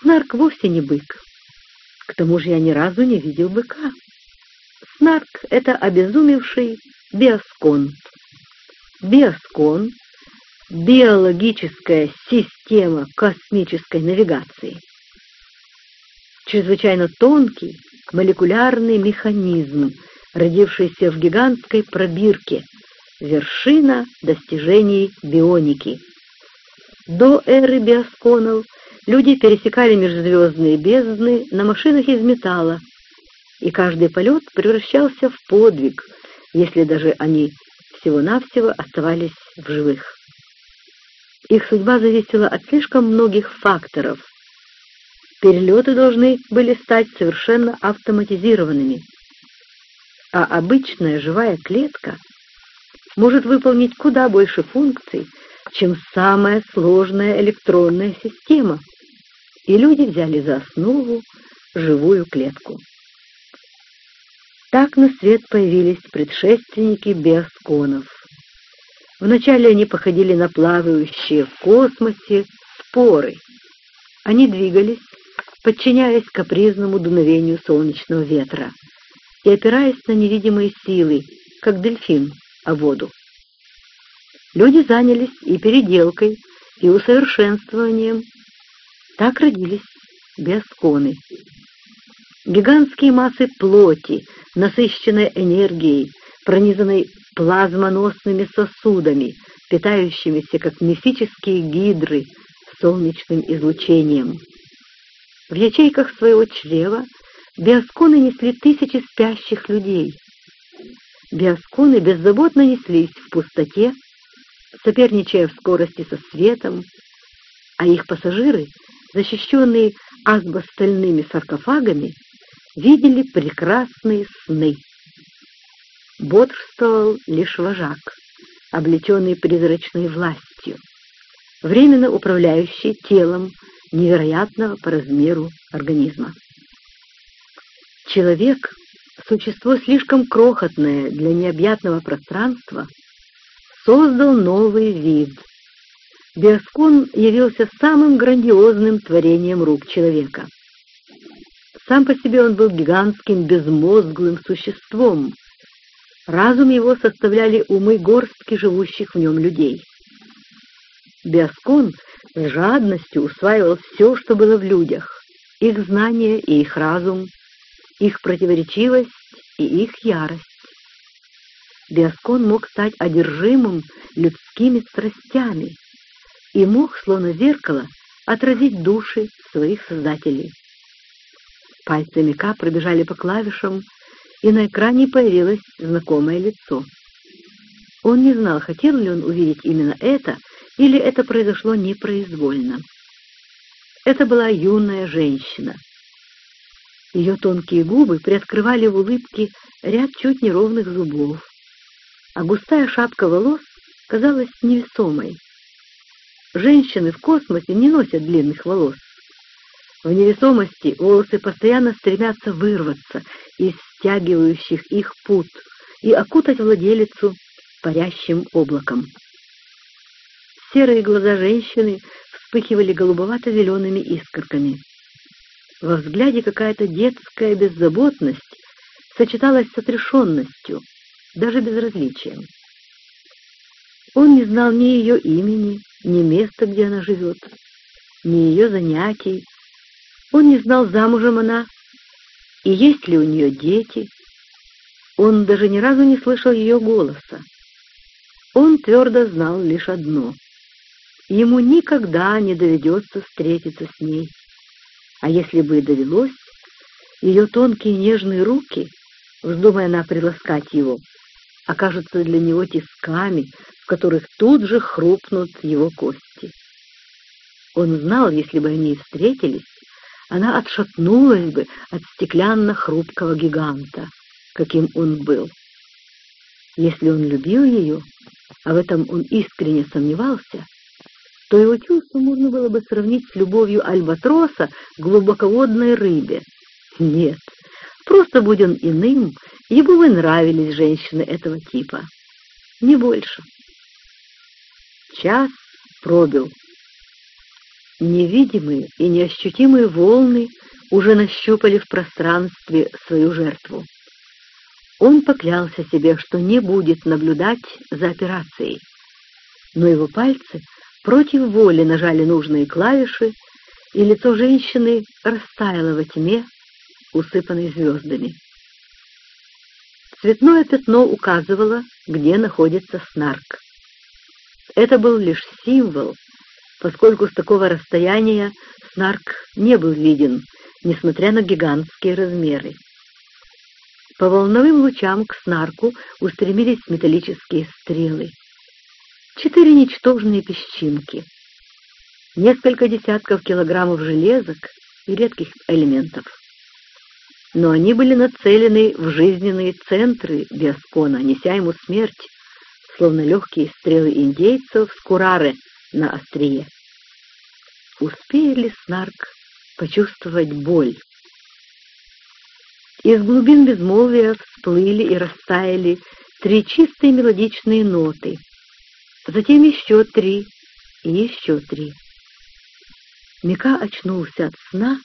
[SPEAKER 1] «Снарк вовсе не бык. К тому же я ни разу не видел быка. Снарк — это обезумевший биоскон, биоскон — биологическая система космической навигации. Чрезвычайно тонкий молекулярный механизм, родившийся в гигантской пробирке, вершина достижений бионики. До эры биосконов люди пересекали межзвездные бездны на машинах из металла, и каждый полет превращался в подвиг, если даже они всего-навсего оставались в живых. Их судьба зависела от слишком многих факторов. Перелеты должны были стать совершенно автоматизированными, а обычная живая клетка может выполнить куда больше функций, чем самая сложная электронная система, и люди взяли за основу живую клетку. Так на свет появились предшественники биосконов. Вначале они походили на плавающие в космосе споры. Они двигались, подчиняясь капризному дуновению солнечного ветра и опираясь на невидимые силы, как дельфин, о воду. Люди занялись и переделкой, и усовершенствованием. Так родились биосконы. Гигантские массы плоти, насыщенной энергией, пронизанной плазмоносными сосудами, питающимися, как мифические гидры, солнечным излучением. В ячейках своего чрева биосконы несли тысячи спящих людей. Биосконы беззаботно неслись в пустоте, соперничая в скорости со светом, а их пассажиры, защищенные азбостальными саркофагами, видели прекрасные сны. Бодрствовал лишь вожак, облеченный призрачной властью, временно управляющий телом невероятного по размеру организма. Человек — существо слишком крохотное для необъятного пространства, создал новый вид. Биоскон явился самым грандиозным творением рук человека. Сам по себе он был гигантским безмозглым существом. Разум его составляли умы горстки живущих в нем людей. Биоскон с жадностью усваивал все, что было в людях, их знания и их разум, их противоречивость и их ярость. Биоскон мог стать одержимым людскими страстями и мог, словно зеркало, отразить души своих создателей. Пальцы Мика пробежали по клавишам, и на экране появилось знакомое лицо. Он не знал, хотел ли он увидеть именно это, или это произошло непроизвольно. Это была юная женщина. Ее тонкие губы приоткрывали в улыбке ряд чуть неровных зубов а густая шапка волос казалась невесомой. Женщины в космосе не носят длинных волос. В невесомости волосы постоянно стремятся вырваться из стягивающих их пут и окутать владелицу парящим облаком. Серые глаза женщины вспыхивали голубовато-зелеными искорками. Во взгляде какая-то детская беззаботность сочеталась с отрешенностью, даже безразличием. Он не знал ни ее имени, ни места, где она живет, ни ее занятий. Он не знал, замужем она и есть ли у нее дети. Он даже ни разу не слышал ее голоса. Он твердо знал лишь одно — ему никогда не доведется встретиться с ней. А если бы и довелось, ее тонкие нежные руки, вздумая она приласкать его, окажутся для него тисками, в которых тут же хрупнут его кости. Он знал, если бы они встретились, она отшатнулась бы от стеклянно-хрупкого гиганта, каким он был. Если он любил ее, а в этом он искренне сомневался, то его чувство можно было бы сравнить с любовью альбатроса к глубоководной рыбе. Нет, просто будь он иным, Ему бы нравились женщины этого типа. Не больше. Час пробил. Невидимые и неощутимые волны уже нащупали в пространстве свою жертву. Он поклялся себе, что не будет наблюдать за операцией, но его пальцы против воли нажали нужные клавиши, и лицо женщины растаяло во тьме, усыпанной звездами. Цветное пятно указывало, где находится снарк. Это был лишь символ, поскольку с такого расстояния снарк не был виден, несмотря на гигантские размеры. По волновым лучам к снарку устремились металлические стрелы. Четыре ничтожные песчинки, несколько десятков килограммов железок и редких элементов но они были нацелены в жизненные центры Биаскона, неся ему смерть, словно легкие стрелы индейцев с курары на острие. Успеет ли Снарк почувствовать боль? Из глубин безмолвия всплыли и растаяли три чистые мелодичные ноты, затем еще три и еще три. Мика очнулся от сна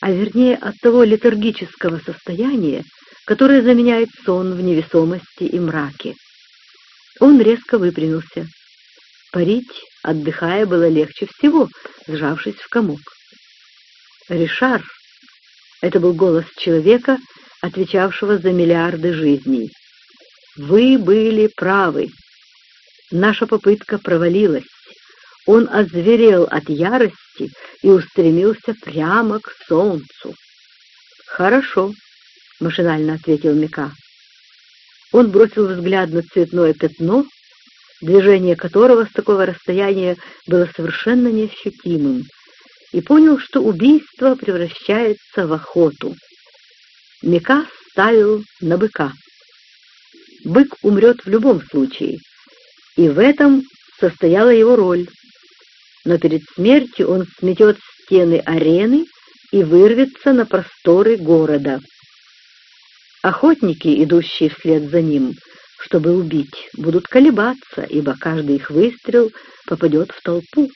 [SPEAKER 1] а вернее от того летаргического состояния, которое заменяет сон в невесомости и мраке. Он резко выпрямился. Парить, отдыхая, было легче всего, сжавшись в комок. «Ришар!» — это был голос человека, отвечавшего за миллиарды жизней. «Вы были правы. Наша попытка провалилась. Он озверел от ярости и устремился прямо к солнцу. «Хорошо», — машинально ответил Мика. Он бросил взгляд на цветное пятно, движение которого с такого расстояния было совершенно неощутимым, и понял, что убийство превращается в охоту. Мика ставил на быка. Бык умрет в любом случае, и в этом состояла его роль. Но перед смертью он сметет стены арены и вырвется на просторы города. Охотники, идущие вслед за ним, чтобы убить, будут колебаться, ибо каждый их выстрел попадет в толпу,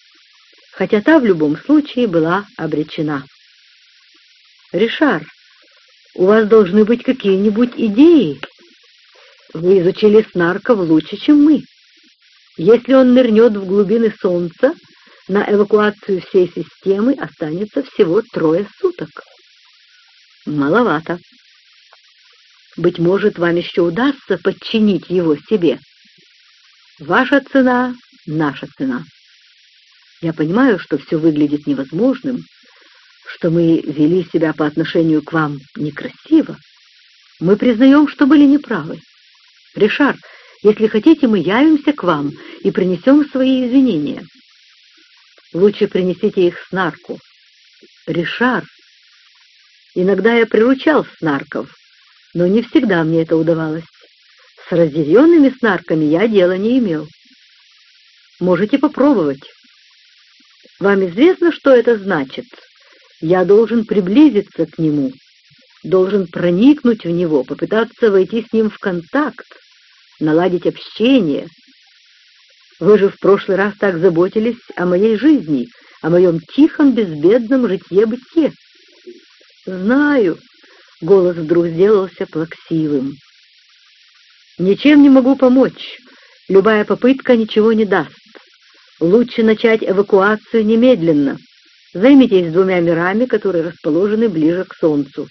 [SPEAKER 1] хотя та в любом случае была обречена. «Ришар, у вас должны быть какие-нибудь идеи. Вы изучили снарков лучше, чем мы. Если он нырнет в глубины Солнца, на эвакуацию всей системы останется всего трое суток. Маловато. Быть может, вам еще удастся подчинить его себе. Ваша цена — наша цена. Я понимаю, что все выглядит невозможным, что мы вели себя по отношению к вам некрасиво. Мы признаем, что были неправы. Ришар, если хотите, мы явимся к вам и принесем свои извинения. Лучше принесите их снарку. Ришар. Иногда я приручал снарков, но не всегда мне это удавалось. С разъяренными снарками я дела не имел. Можете попробовать. Вам известно, что это значит? Я должен приблизиться к нему, должен проникнуть в него, попытаться войти с ним в контакт, наладить общение, вы же в прошлый раз так заботились о моей жизни, о моем тихом, безбедном житье-бытие. Знаю, голос вдруг сделался плаксивым. Ничем не могу помочь. Любая попытка ничего не даст. Лучше начать эвакуацию немедленно. Займитесь двумя мирами, которые расположены ближе к Солнцу.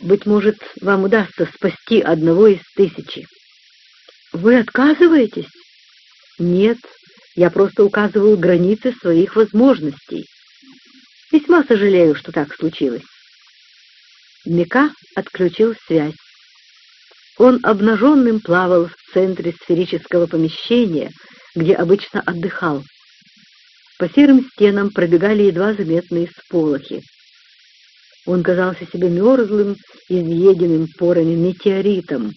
[SPEAKER 1] Быть может, вам удастся спасти одного из тысячи. Вы отказываетесь? Нет, я просто указываю границы своих возможностей. Весьма сожалею, что так случилось. Мика отключил связь. Он обнаженным плавал в центре сферического помещения, где обычно отдыхал. По серым стенам пробегали едва заметные сполохи. Он казался себе мерзлым, изъеденным порами метеоритом,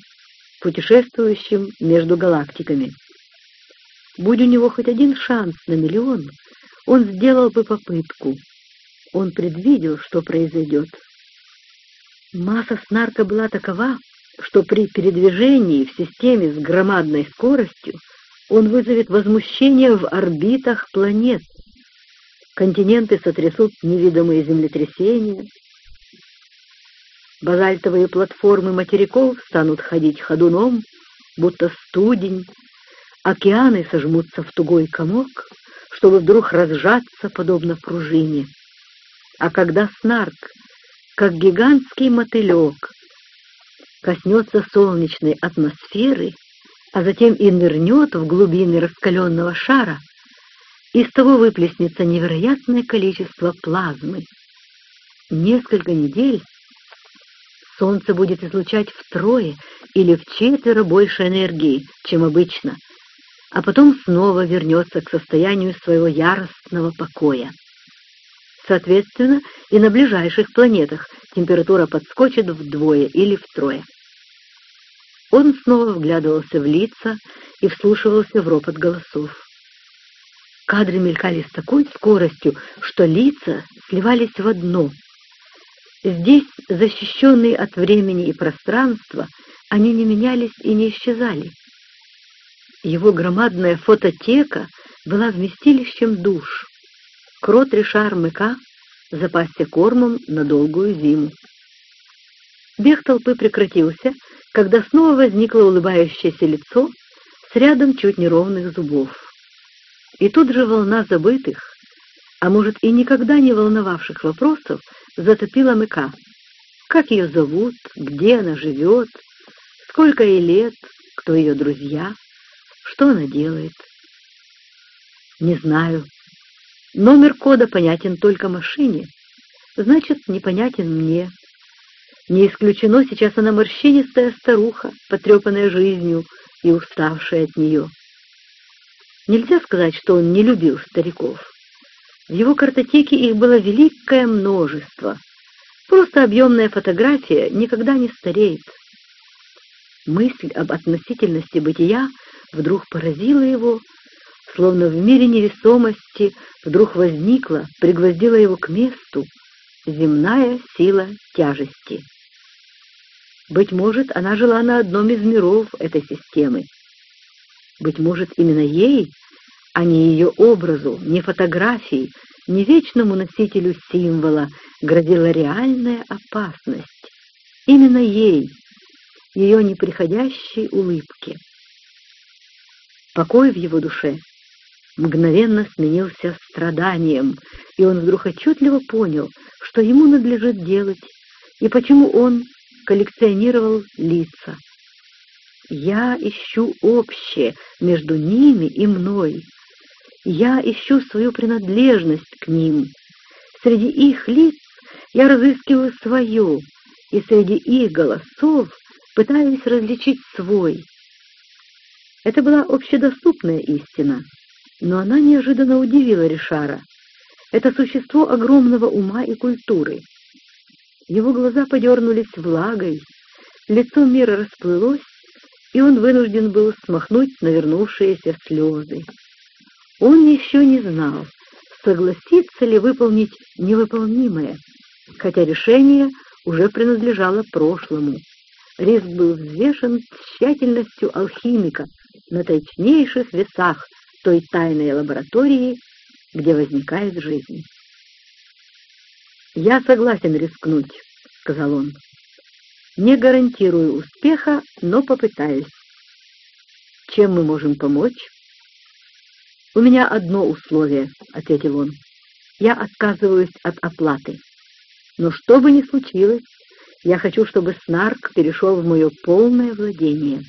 [SPEAKER 1] путешествующим между галактиками. Будь у него хоть один шанс на миллион, он сделал бы попытку. Он предвидел, что произойдет. Масса снарка была такова, что при передвижении в системе с громадной скоростью он вызовет возмущение в орбитах планет. Континенты сотрясут невидимые землетрясения. Базальтовые платформы материков станут ходить ходуном, будто студень, Океаны сожмутся в тугой комок, чтобы вдруг разжаться, подобно пружине. А когда снарк, как гигантский мотылек, коснется солнечной атмосферы, а затем и нырнет в глубины раскаленного шара, из того выплеснется невероятное количество плазмы. Несколько недель Солнце будет излучать втрое или в четверо больше энергии, чем обычно, а потом снова вернется к состоянию своего яростного покоя. Соответственно, и на ближайших планетах температура подскочит вдвое или втрое. Он снова вглядывался в лица и вслушивался в ропот голосов. Кадры мелькали с такой скоростью, что лица сливались в одно. Здесь, защищенные от времени и пространства, они не менялись и не исчезали. Его громадная фототека была вместилищем душ. Крот Ришар Мыка запасся кормом на долгую зиму. Бег толпы прекратился, когда снова возникло улыбающееся лицо с рядом чуть неровных зубов. И тут же волна забытых, а может и никогда не волновавших вопросов, затопила Мыка. Как ее зовут, где она живет, сколько ей лет, кто ее друзья, что она делает. Не знаю. Номер кода понятен только машине, значит, непонятен мне. Не исключено, сейчас она морщинистая старуха, потрепанная жизнью и уставшая от нее. Нельзя сказать, что он не любил стариков. В его картотеке их было великое множество. Просто объемная фотография никогда не стареет. Мысль об относительности бытия вдруг поразила его, словно в мире невесомости вдруг возникла, пригвоздила его к месту земная сила тяжести. Быть может, она жила на одном из миров этой системы. Быть может, именно ей, а не ее образу, не фотографии, не вечному носителю символа грозила реальная опасность. Именно ей, ее неприходящей улыбке. Покой в его душе мгновенно сменился страданием, и он вдруг отчетливо понял, что ему надлежит делать, и почему он коллекционировал лица. Я ищу общее между ними и мной. Я ищу свою принадлежность к ним. Среди их лиц я разыскиваю свое, и среди их голосов пытаюсь различить свой. Это была общедоступная истина, но она неожиданно удивила Ришара. Это существо огромного ума и культуры — его глаза подернулись влагой, лицо мира расплылось, и он вынужден был смахнуть навернувшиеся слезы. Он еще не знал, согласится ли выполнить невыполнимое, хотя решение уже принадлежало прошлому. Риск был взвешен тщательностью алхимика на точнейших весах той тайной лаборатории, где возникает жизнь. «Я согласен рискнуть», — сказал он. «Не гарантирую успеха, но попытаюсь. Чем мы можем помочь?» «У меня одно условие», — ответил он. «Я отказываюсь от оплаты. Но что бы ни случилось, я хочу, чтобы Снарк перешел в мое полное владение.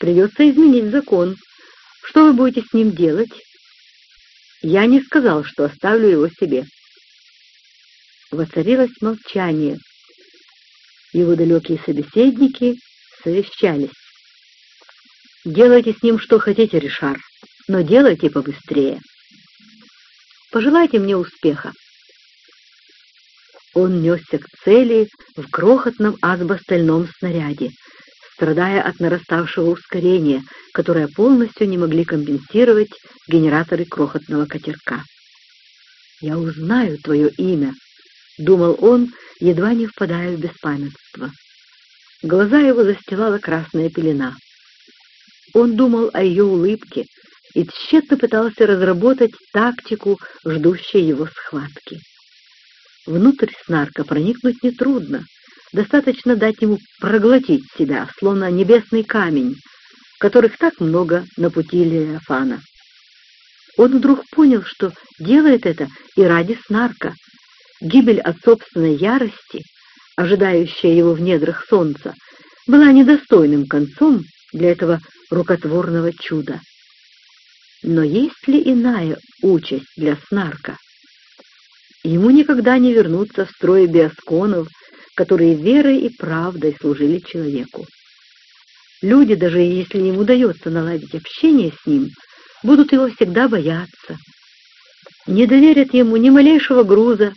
[SPEAKER 1] Придется изменить закон. Что вы будете с ним делать?» «Я не сказал, что оставлю его себе». Воцарилось молчание. Его далекие собеседники совещались. «Делайте с ним что хотите, Ришар, но делайте побыстрее. Пожелайте мне успеха». Он несся к цели в крохотном азбостальном снаряде, страдая от нараставшего ускорения, которое полностью не могли компенсировать генераторы крохотного катерка. «Я узнаю твое имя», — думал он, едва не впадая в беспамятство. Глаза его застилала красная пелена. Он думал о ее улыбке и тщетно пытался разработать тактику, ждущей его схватки. Внутрь снарка проникнуть нетрудно, достаточно дать ему проглотить себя, словно небесный камень, которых так много на пути Леофана. Он вдруг понял, что делает это и ради снарка, Гибель от собственной ярости, ожидающая его в недрах солнца, была недостойным концом для этого рукотворного чуда. Но есть ли иная участь для снарка? Ему никогда не вернуться в строй биосконов, которые верой и правдой служили человеку. Люди, даже если им удается наладить общение с ним, будут его всегда бояться. Не доверят ему ни малейшего груза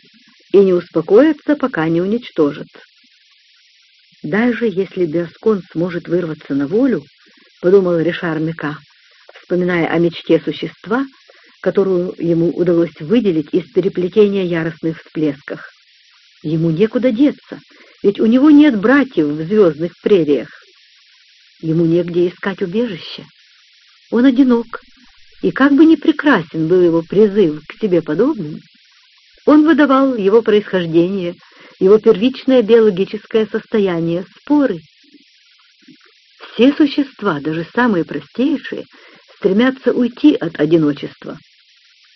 [SPEAKER 1] и не успокоятся, пока не уничтожат. Даже если Биоскон сможет вырваться на волю, подумал Ришар Мека, вспоминая о мечте существа, которую ему удалось выделить из переплетения яростных всплесков. Ему некуда деться, ведь у него нет братьев в звездных прериях. Ему негде искать убежище. Он одинок, и как бы ни прекрасен был его призыв к себе подобным, он выдавал его происхождение, его первичное биологическое состояние — споры. Все существа, даже самые простейшие, стремятся уйти от одиночества.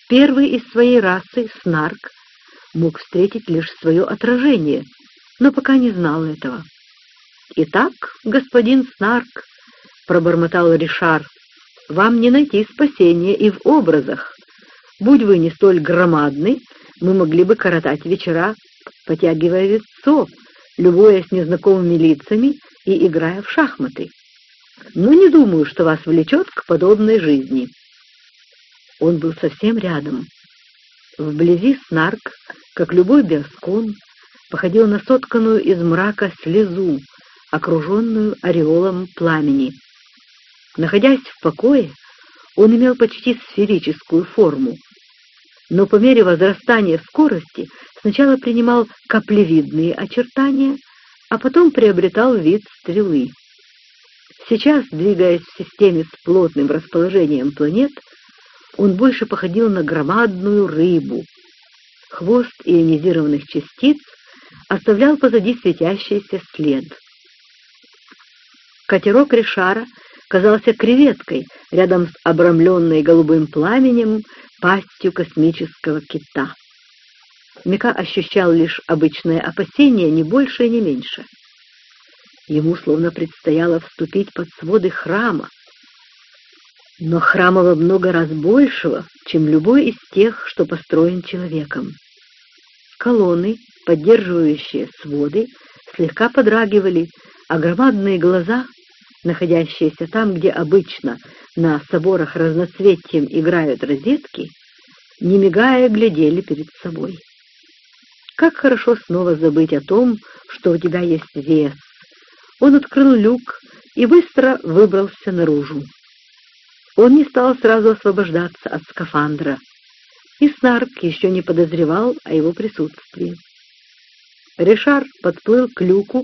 [SPEAKER 1] Первый из своей расы, Снарк, мог встретить лишь свое отражение, но пока не знал этого. «Итак, господин Снарк», — пробормотал Ришар, — «вам не найти спасения и в образах. Будь вы не столь громадны, мы могли бы коротать вечера, потягивая весцо, любуясь незнакомыми лицами и играя в шахматы. Но не думаю, что вас влечет к подобной жизни». Он был совсем рядом. Вблизи Снарк, как любой биоскон, походил на сотканную из мрака слезу, окруженную ореолом пламени. Находясь в покое, он имел почти сферическую форму, но по мере возрастания скорости сначала принимал каплевидные очертания, а потом приобретал вид стрелы. Сейчас, двигаясь в системе с плотным расположением планет, он больше походил на громадную рыбу. Хвост ионизированных частиц оставлял позади светящийся след. Катерок Ришара казался креветкой рядом с обрамленной голубым пламенем пастью космического кита. Мика ощущал лишь обычное опасение, не больше и не меньше. Ему словно предстояло вступить под своды храма, но храмова много раз большего, чем любой из тех, что построен человеком. Колонны, поддерживающие своды, слегка подрагивали, а громадные глаза, находящиеся там, где обычно на соборах разноцветием играют розетки, не мигая, глядели перед собой. Как хорошо снова забыть о том, что у тебя есть вес. Он открыл люк и быстро выбрался наружу. Он не стал сразу освобождаться от скафандра, и Снарк еще не подозревал о его присутствии. Ришар подплыл к люку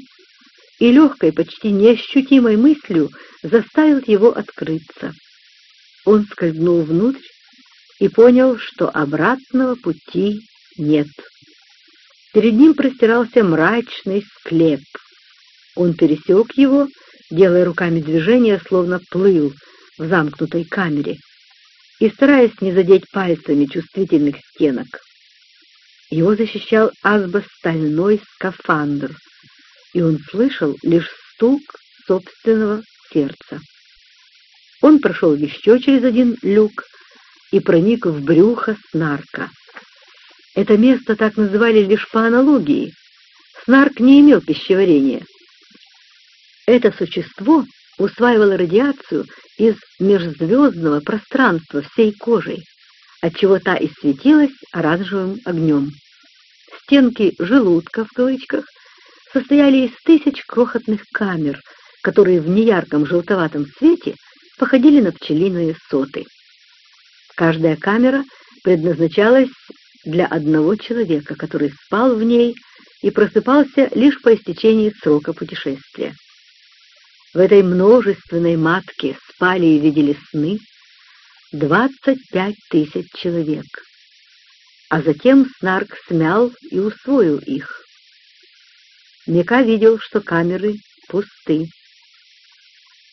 [SPEAKER 1] и легкой, почти неощутимой мыслью заставил его открыться. Он скользнул внутрь и понял, что обратного пути нет. Перед ним простирался мрачный склеп. Он пересек его, делая руками движения, словно плыл в замкнутой камере, и стараясь не задеть пальцами чувствительных стенок. Его защищал азбостальной скафандр — и он слышал лишь стук собственного сердца. Он прошел еще через один люк и проник в брюхо снарка. Это место так называли лишь по аналогии. Снарк не имел пищеварения. Это существо усваивало радиацию из межзвездного пространства всей кожей, отчего та и светилась оранжевым огнем. Стенки «желудка» в кавычках состояли из тысяч крохотных камер, которые в неярком желтоватом свете походили на пчелиные соты. Каждая камера предназначалась для одного человека, который спал в ней и просыпался лишь по истечении срока путешествия. В этой множественной матке спали и видели сны 25 тысяч человек, а затем Снарк смял и усвоил их. Мика видел, что камеры пусты.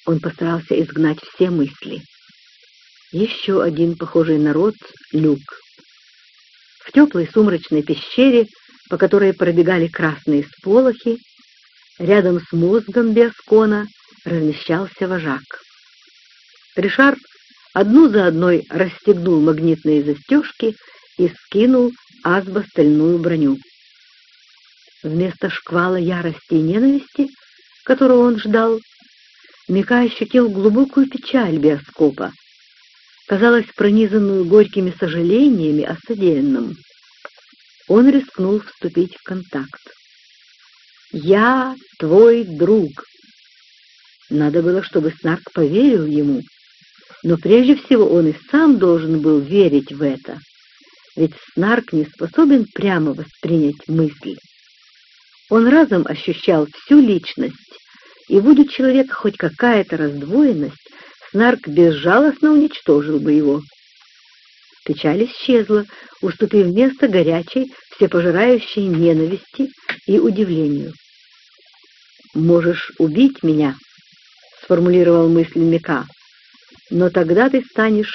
[SPEAKER 1] Он постарался изгнать все мысли. Еще один похожий народ — люк. В теплой сумрачной пещере, по которой пробегали красные сполохи, рядом с мозгом Биаскона размещался вожак. Ришар одну за одной расстегнул магнитные застежки и скинул азбо-стальную броню. Вместо шквала ярости и ненависти, которого он ждал, Мика ощутил глубокую печаль биоскопа, казалось, пронизанную горькими сожалениями о содеянном. Он рискнул вступить в контакт. «Я твой друг». Надо было, чтобы Снарк поверил ему, но прежде всего он и сам должен был верить в это, ведь Снарк не способен прямо воспринять мысль. Он разом ощущал всю личность, и, будь у человека хоть какая-то раздвоенность, Снарк безжалостно уничтожил бы его. Печаль исчезла, уступив место горячей, всепожирающей ненависти и удивлению. «Можешь убить меня», — сформулировал мысль Мика, «но тогда ты станешь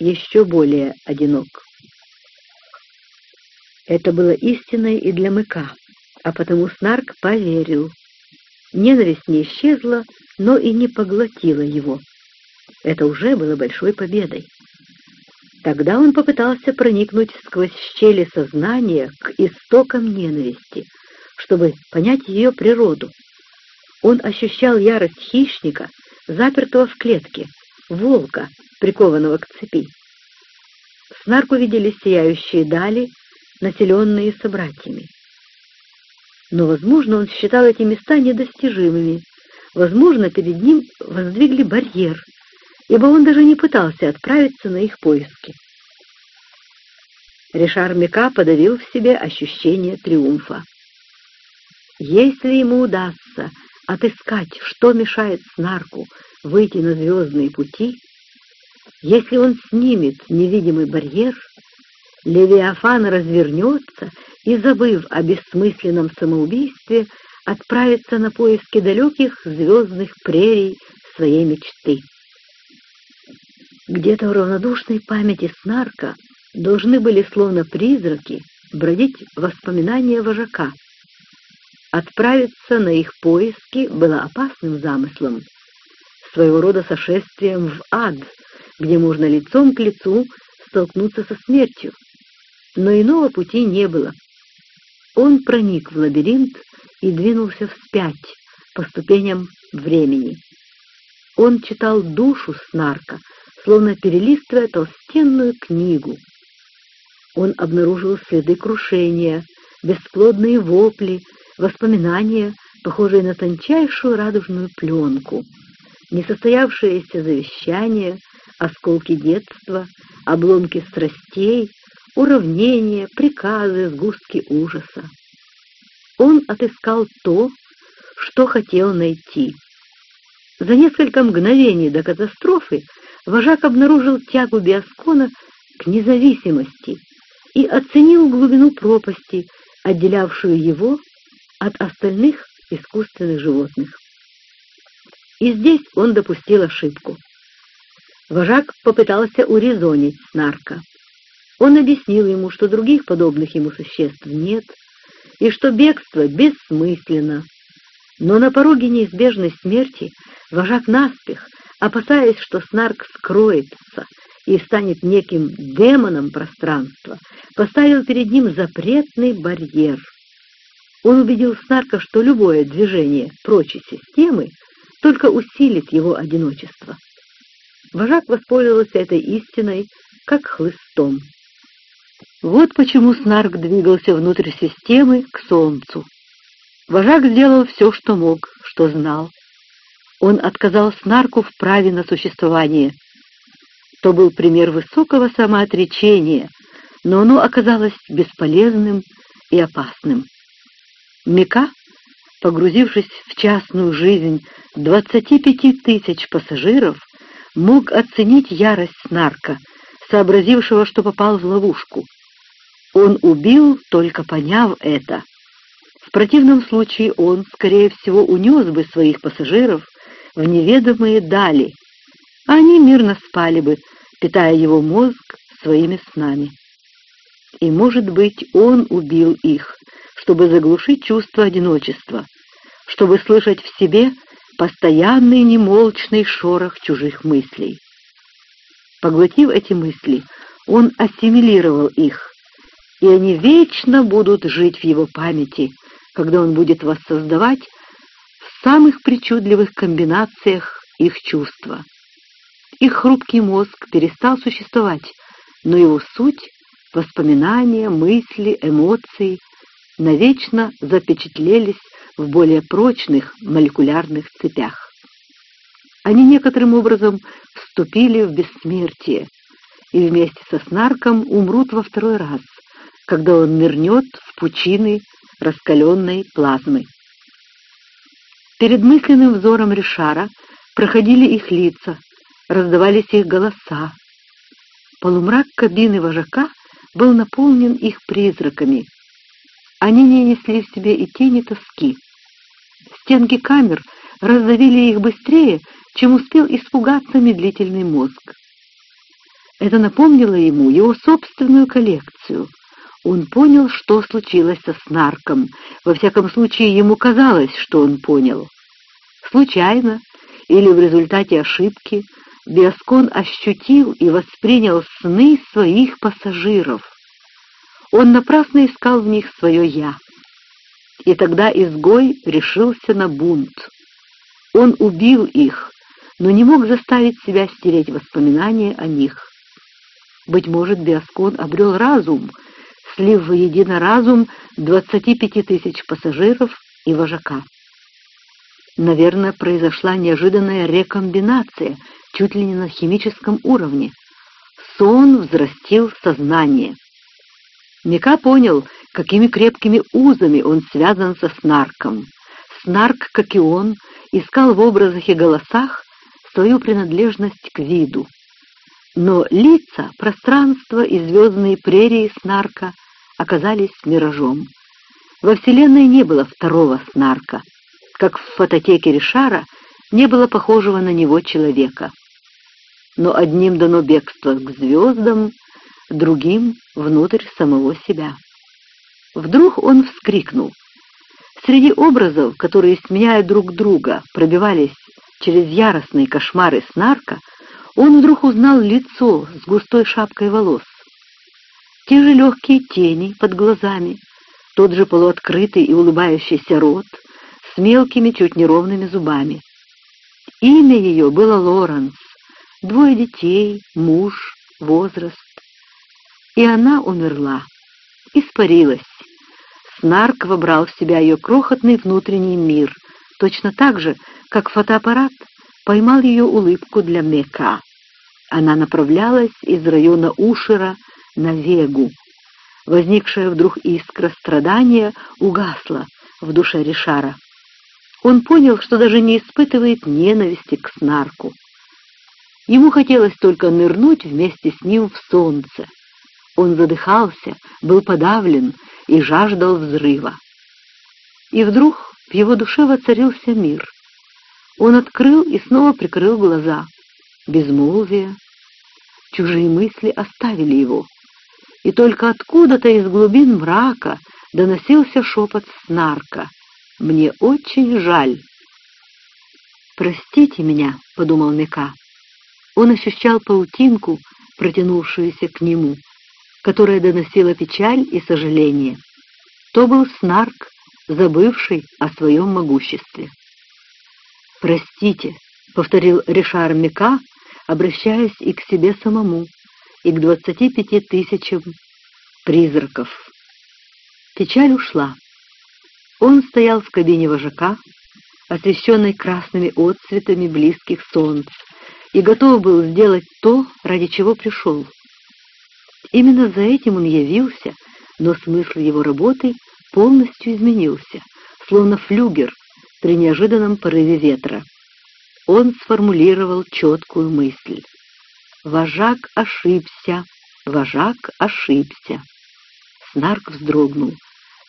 [SPEAKER 1] еще более одинок». Это было истиной и для Мыка, а потому Снарк поверил. Ненависть не исчезла, но и не поглотила его. Это уже было большой победой. Тогда он попытался проникнуть сквозь щели сознания к истокам ненависти, чтобы понять ее природу. Он ощущал ярость хищника, запертого в клетке, волка, прикованного к цепи. Снарку видели сияющие дали, населенные собратьями. Но, возможно, он считал эти места недостижимыми. Возможно, перед ним воздвигли барьер, ибо он даже не пытался отправиться на их поиски. Ришар Мика подавил в себе ощущение триумфа. Если ему удастся отыскать, что мешает Снарку выйти на звездные пути, если он снимет невидимый барьер, Левиафан развернется и, забыв о бессмысленном самоубийстве, отправится на поиски далеких звездных прерий своей мечты. Где-то в равнодушной памяти Снарка должны были, словно призраки, бродить воспоминания вожака. Отправиться на их поиски было опасным замыслом, своего рода сошествием в ад, где можно лицом к лицу столкнуться со смертью. Но иного пути не было. Он проник в лабиринт и двинулся вспять по ступеням времени. Он читал душу Снарка, словно перелистывая толстенную книгу. Он обнаружил следы крушения, бесплодные вопли, воспоминания, похожие на тончайшую радужную пленку, несостоявшиеся завещания, осколки детства, обломки страстей, уравнения, приказы, сгустки ужаса. Он отыскал то, что хотел найти. За несколько мгновений до катастрофы вожак обнаружил тягу Биоскона к независимости и оценил глубину пропасти, отделявшую его от остальных искусственных животных. И здесь он допустил ошибку. Вожак попытался урезонить Снарка. Он объяснил ему, что других подобных ему существ нет, и что бегство бессмысленно. Но на пороге неизбежной смерти вожак наспех опасаясь, что Снарк скроется и станет неким демоном пространства, поставил перед ним запретный барьер. Он убедил Снарка, что любое движение прочей системы только усилит его одиночество. Вожак воспользовался этой истиной как хлыстом. Вот почему Снарк двигался внутрь системы к Солнцу. Вожак сделал все, что мог, что знал. Он отказал Снарку в праве на существование. То был пример высокого самоотречения, но оно оказалось бесполезным и опасным. Мика, погрузившись в частную жизнь 25 тысяч пассажиров, мог оценить ярость Снарка, сообразившего, что попал в ловушку. Он убил, только поняв это. В противном случае он, скорее всего, унес бы своих пассажиров в неведомые дали. Они мирно спали бы, питая его мозг своими снами. И, может быть, он убил их, чтобы заглушить чувство одиночества, чтобы слышать в себе постоянный немолчный шорох чужих мыслей. Поглотив эти мысли, он ассимилировал их, и они вечно будут жить в его памяти, когда он будет воссоздавать самых причудливых комбинациях их чувства. Их хрупкий мозг перестал существовать, но его суть, воспоминания, мысли, эмоции навечно запечатлелись в более прочных молекулярных цепях. Они некоторым образом вступили в бессмертие и вместе со Снарком умрут во второй раз, когда он нырнет в пучины раскаленной плазмы. Перед мысленным взором Ришара проходили их лица, раздавались их голоса. Полумрак кабины вожака был наполнен их призраками. Они не несли в себе и тени тоски. Стенки камер раздавили их быстрее, чем успел испугаться медлительный мозг. Это напомнило ему его собственную коллекцию. Он понял, что случилось со Снарком. Во всяком случае, ему казалось, что он понял. Случайно или в результате ошибки Биоскон ощутил и воспринял сны своих пассажиров. Он напрасно искал в них свое «я». И тогда изгой решился на бунт. Он убил их, но не мог заставить себя стереть воспоминания о них. Быть может, Биоскон обрел разум, слив воедино разум 25 тысяч пассажиров и вожака. Наверное, произошла неожиданная рекомбинация, чуть ли не на химическом уровне. Сон взрастил сознание. Мика понял, какими крепкими узами он связан со Снарком. Снарк, как и он, искал в образах и голосах свою принадлежность к виду. Но лица, пространство и звездные прерии Снарка оказались миражом. Во Вселенной не было второго Снарка, как в фототеке Ришара не было похожего на него человека. Но одним дано бегство к звездам, другим — внутрь самого себя. Вдруг он вскрикнул. Среди образов, которые, сменяя друг друга, пробивались через яростные кошмары снарка, он вдруг узнал лицо с густой шапкой волос. Те же легкие тени под глазами, тот же полуоткрытый и улыбающийся рот с мелкими, чуть неровными зубами. Имя ее было Лоренс, двое детей, муж, возраст. И она умерла, испарилась. Снарк вобрал в себя ее крохотный внутренний мир, точно так же, как фотоаппарат поймал ее улыбку для Мека. Она направлялась из района Ушера на Вегу. Возникшая вдруг искра страдания угасла в душе Ришара. Он понял, что даже не испытывает ненависти к Снарку. Ему хотелось только нырнуть вместе с ним в солнце. Он задыхался, был подавлен и жаждал взрыва. И вдруг в его душе воцарился мир. Он открыл и снова прикрыл глаза. Безмолвие. Чужие мысли оставили его. И только откуда-то из глубин мрака доносился шепот снарка. «Мне очень жаль». «Простите меня», — подумал Мека. Он ощущал паутинку, протянувшуюся к нему, которая доносила печаль и сожаление. То был снарк, забывший о своем могуществе. «Простите», — повторил Ришар Мика, обращаясь и к себе самому, и к двадцати пяти тысячам призраков. Печаль ушла. Он стоял в кабине вожака, освещенной красными отцветами близких солнц, и готов был сделать то, ради чего пришел. Именно за этим он явился, но смысл его работы полностью изменился, словно флюгер при неожиданном порыве ветра. Он сформулировал четкую мысль. «Вожак ошибся, вожак ошибся». Снарк вздрогнул.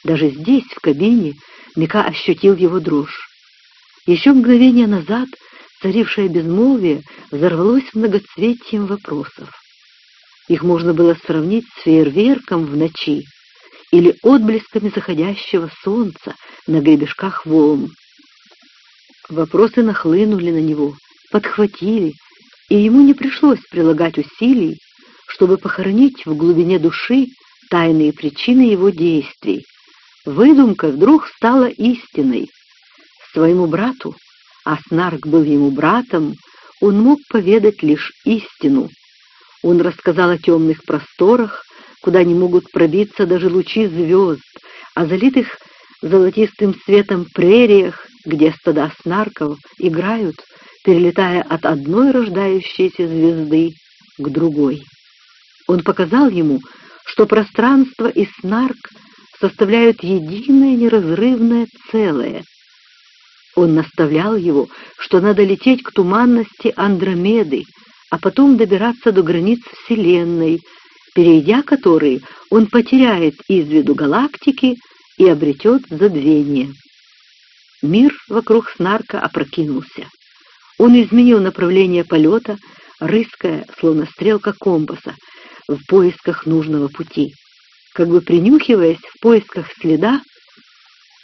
[SPEAKER 1] Даже здесь, в кабине, Мика ощутил его дрожь. Еще мгновение назад царившее безмолвие взорвалось многоцветием вопросов. Их можно было сравнить с фейерверком в ночи или отблесками заходящего солнца на гребешках волн. Вопросы нахлынули на него, подхватили, и ему не пришлось прилагать усилий, чтобы похоронить в глубине души тайные причины его действий. Выдумка вдруг стала истиной. Своему брату, а Снарк был ему братом, он мог поведать лишь истину. Он рассказал о темных просторах, куда не могут пробиться даже лучи звезд, о залитых золотистым светом прериях, где стада снарков играют, перелетая от одной рождающейся звезды к другой. Он показал ему, что пространство и снарк составляют единое неразрывное целое. Он наставлял его, что надо лететь к туманности Андромеды, а потом добираться до границ Вселенной, перейдя которые он потеряет из виду галактики и обретет забвение. Мир вокруг Снарка опрокинулся. Он изменил направление полета, рыская, словно стрелка компаса, в поисках нужного пути, как бы принюхиваясь в поисках следа,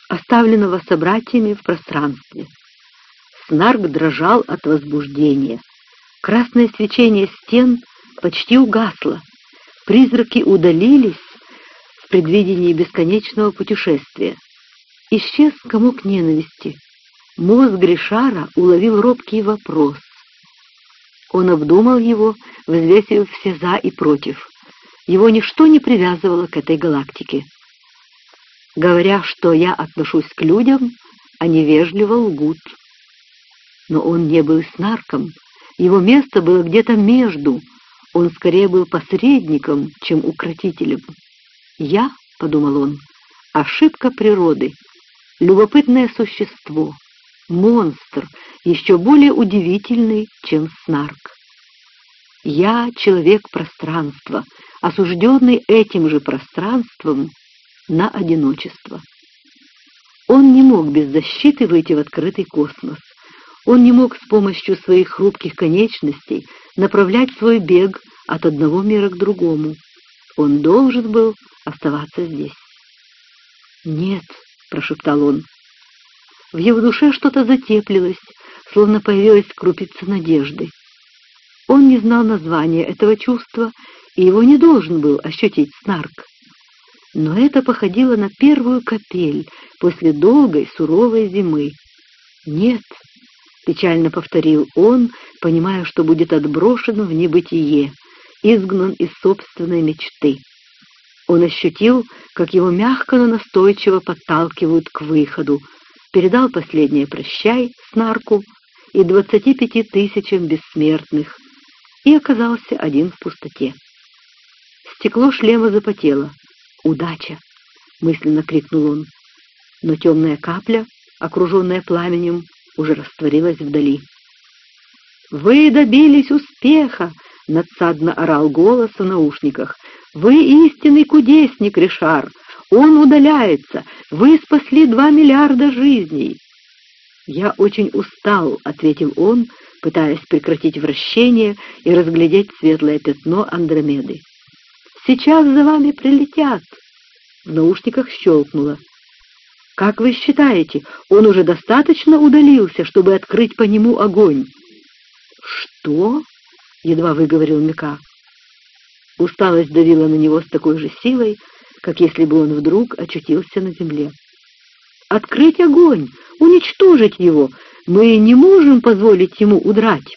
[SPEAKER 1] оставленного собратьями в пространстве. Снарк дрожал от возбуждения. Красное свечение стен почти угасло. Призраки удалились в предвидении бесконечного путешествия. Исчез комок ненависти. Мозг Гришара уловил робкий вопрос. Он обдумал его, взвесив все «за» и «против». Его ничто не привязывало к этой галактике. Говоря, что я отношусь к людям, они вежливо лгут. Но он не был снарком, его место было где-то между, он скорее был посредником, чем укротителем. «Я», — подумал он, — «ошибка природы, любопытное существо, монстр, еще более удивительный, чем снарк. Я — человек пространства, осужденный этим же пространством на одиночество. Он не мог без защиты выйти в открытый космос. Он не мог с помощью своих хрупких конечностей направлять свой бег от одного мира к другому. Он должен был оставаться здесь. «Нет», — прошептал он. В его душе что-то затеплилось, словно появилась крупица надежды. Он не знал названия этого чувства, и его не должен был ощутить Снарк. Но это походило на первую капель после долгой суровой зимы. «Нет», — печально повторил он, понимая, что будет отброшен в небытие, изгнан из собственной мечты. Он ощутил, как его мягко, но настойчиво подталкивают к выходу, передал последнее «прощай» Снарку и двадцати пяти тысячам бессмертных и оказался один в пустоте. Стекло шлема запотело. «Удача!» — мысленно крикнул он. Но темная капля, окруженная пламенем, уже растворилась вдали. «Вы добились успеха!» — надсадно орал голос в наушниках. «Вы истинный кудесник, Ришар! Он удаляется! Вы спасли два миллиарда жизней!» «Я очень устал», — ответил он, пытаясь прекратить вращение и разглядеть светлое пятно Андромеды. «Сейчас за вами прилетят!» В наушниках щелкнуло. «Как вы считаете, он уже достаточно удалился, чтобы открыть по нему огонь?» «Что?» — едва выговорил Мика. Усталость давила на него с такой же силой, как если бы он вдруг очутился на земле. «Открыть огонь! Уничтожить его! Мы не можем позволить ему удрать!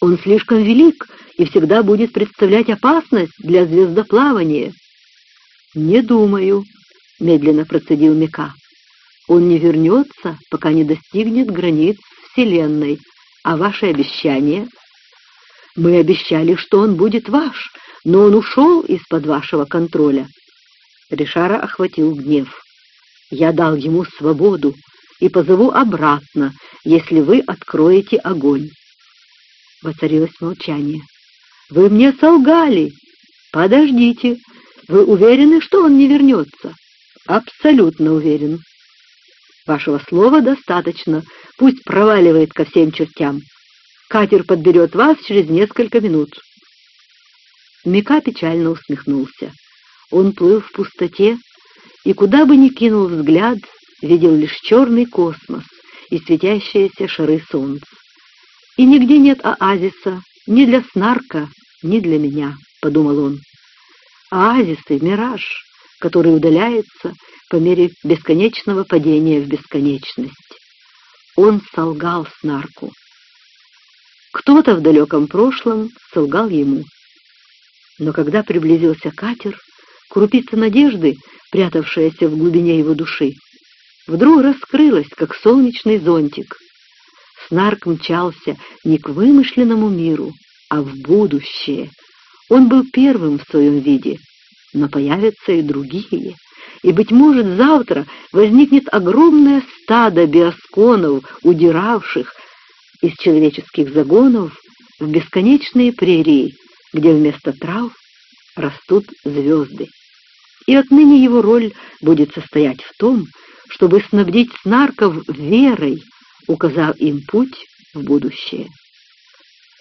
[SPEAKER 1] Он слишком велик и всегда будет представлять опасность для звездоплавания!» «Не думаю», — медленно процедил Мика. «Он не вернется, пока не достигнет границ Вселенной. А ваше обещание?» «Мы обещали, что он будет ваш, но он ушел из-под вашего контроля. Ришара охватил гнев. «Я дал ему свободу и позову обратно, если вы откроете огонь». Воцарилось молчание. «Вы мне солгали!» «Подождите! Вы уверены, что он не вернется?» «Абсолютно уверен». «Вашего слова достаточно. Пусть проваливает ко всем чертям. Катер подберет вас через несколько минут». Мика печально усмехнулся. Он плыл в пустоте, и куда бы ни кинул взгляд, видел лишь черный космос и светящиеся шары солнца. И нигде нет оазиса ни для снарка, ни для меня, — подумал он. Оазисы — мираж, который удаляется по мере бесконечного падения в бесконечность. Он солгал снарку. Кто-то в далеком прошлом солгал ему. Но когда приблизился катер, крупица надежды, прятавшаяся в глубине его души, вдруг раскрылась, как солнечный зонтик. Снарк мчался не к вымышленному миру, а в будущее. Он был первым в своем виде, но появятся и другие. И, быть может, завтра возникнет огромное стадо биосконов, удиравших из человеческих загонов в бесконечные прерии, где вместо трав растут звезды. И отныне его роль будет состоять в том, чтобы снабдить снарков верой, указав им путь в будущее.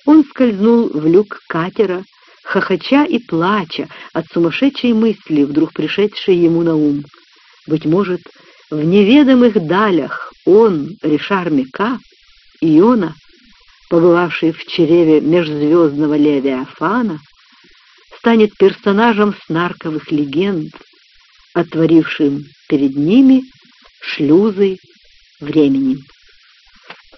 [SPEAKER 1] Он скользнул в люк катера, хохоча и плача от сумасшедшей мысли, вдруг пришедшей ему на ум. Быть может, в неведомых далях он, Ришар Мика, Иона, побывавший в чреве межзвездного Левиафана, станет персонажем снарковых легенд, отворившим перед ними шлюзы времени.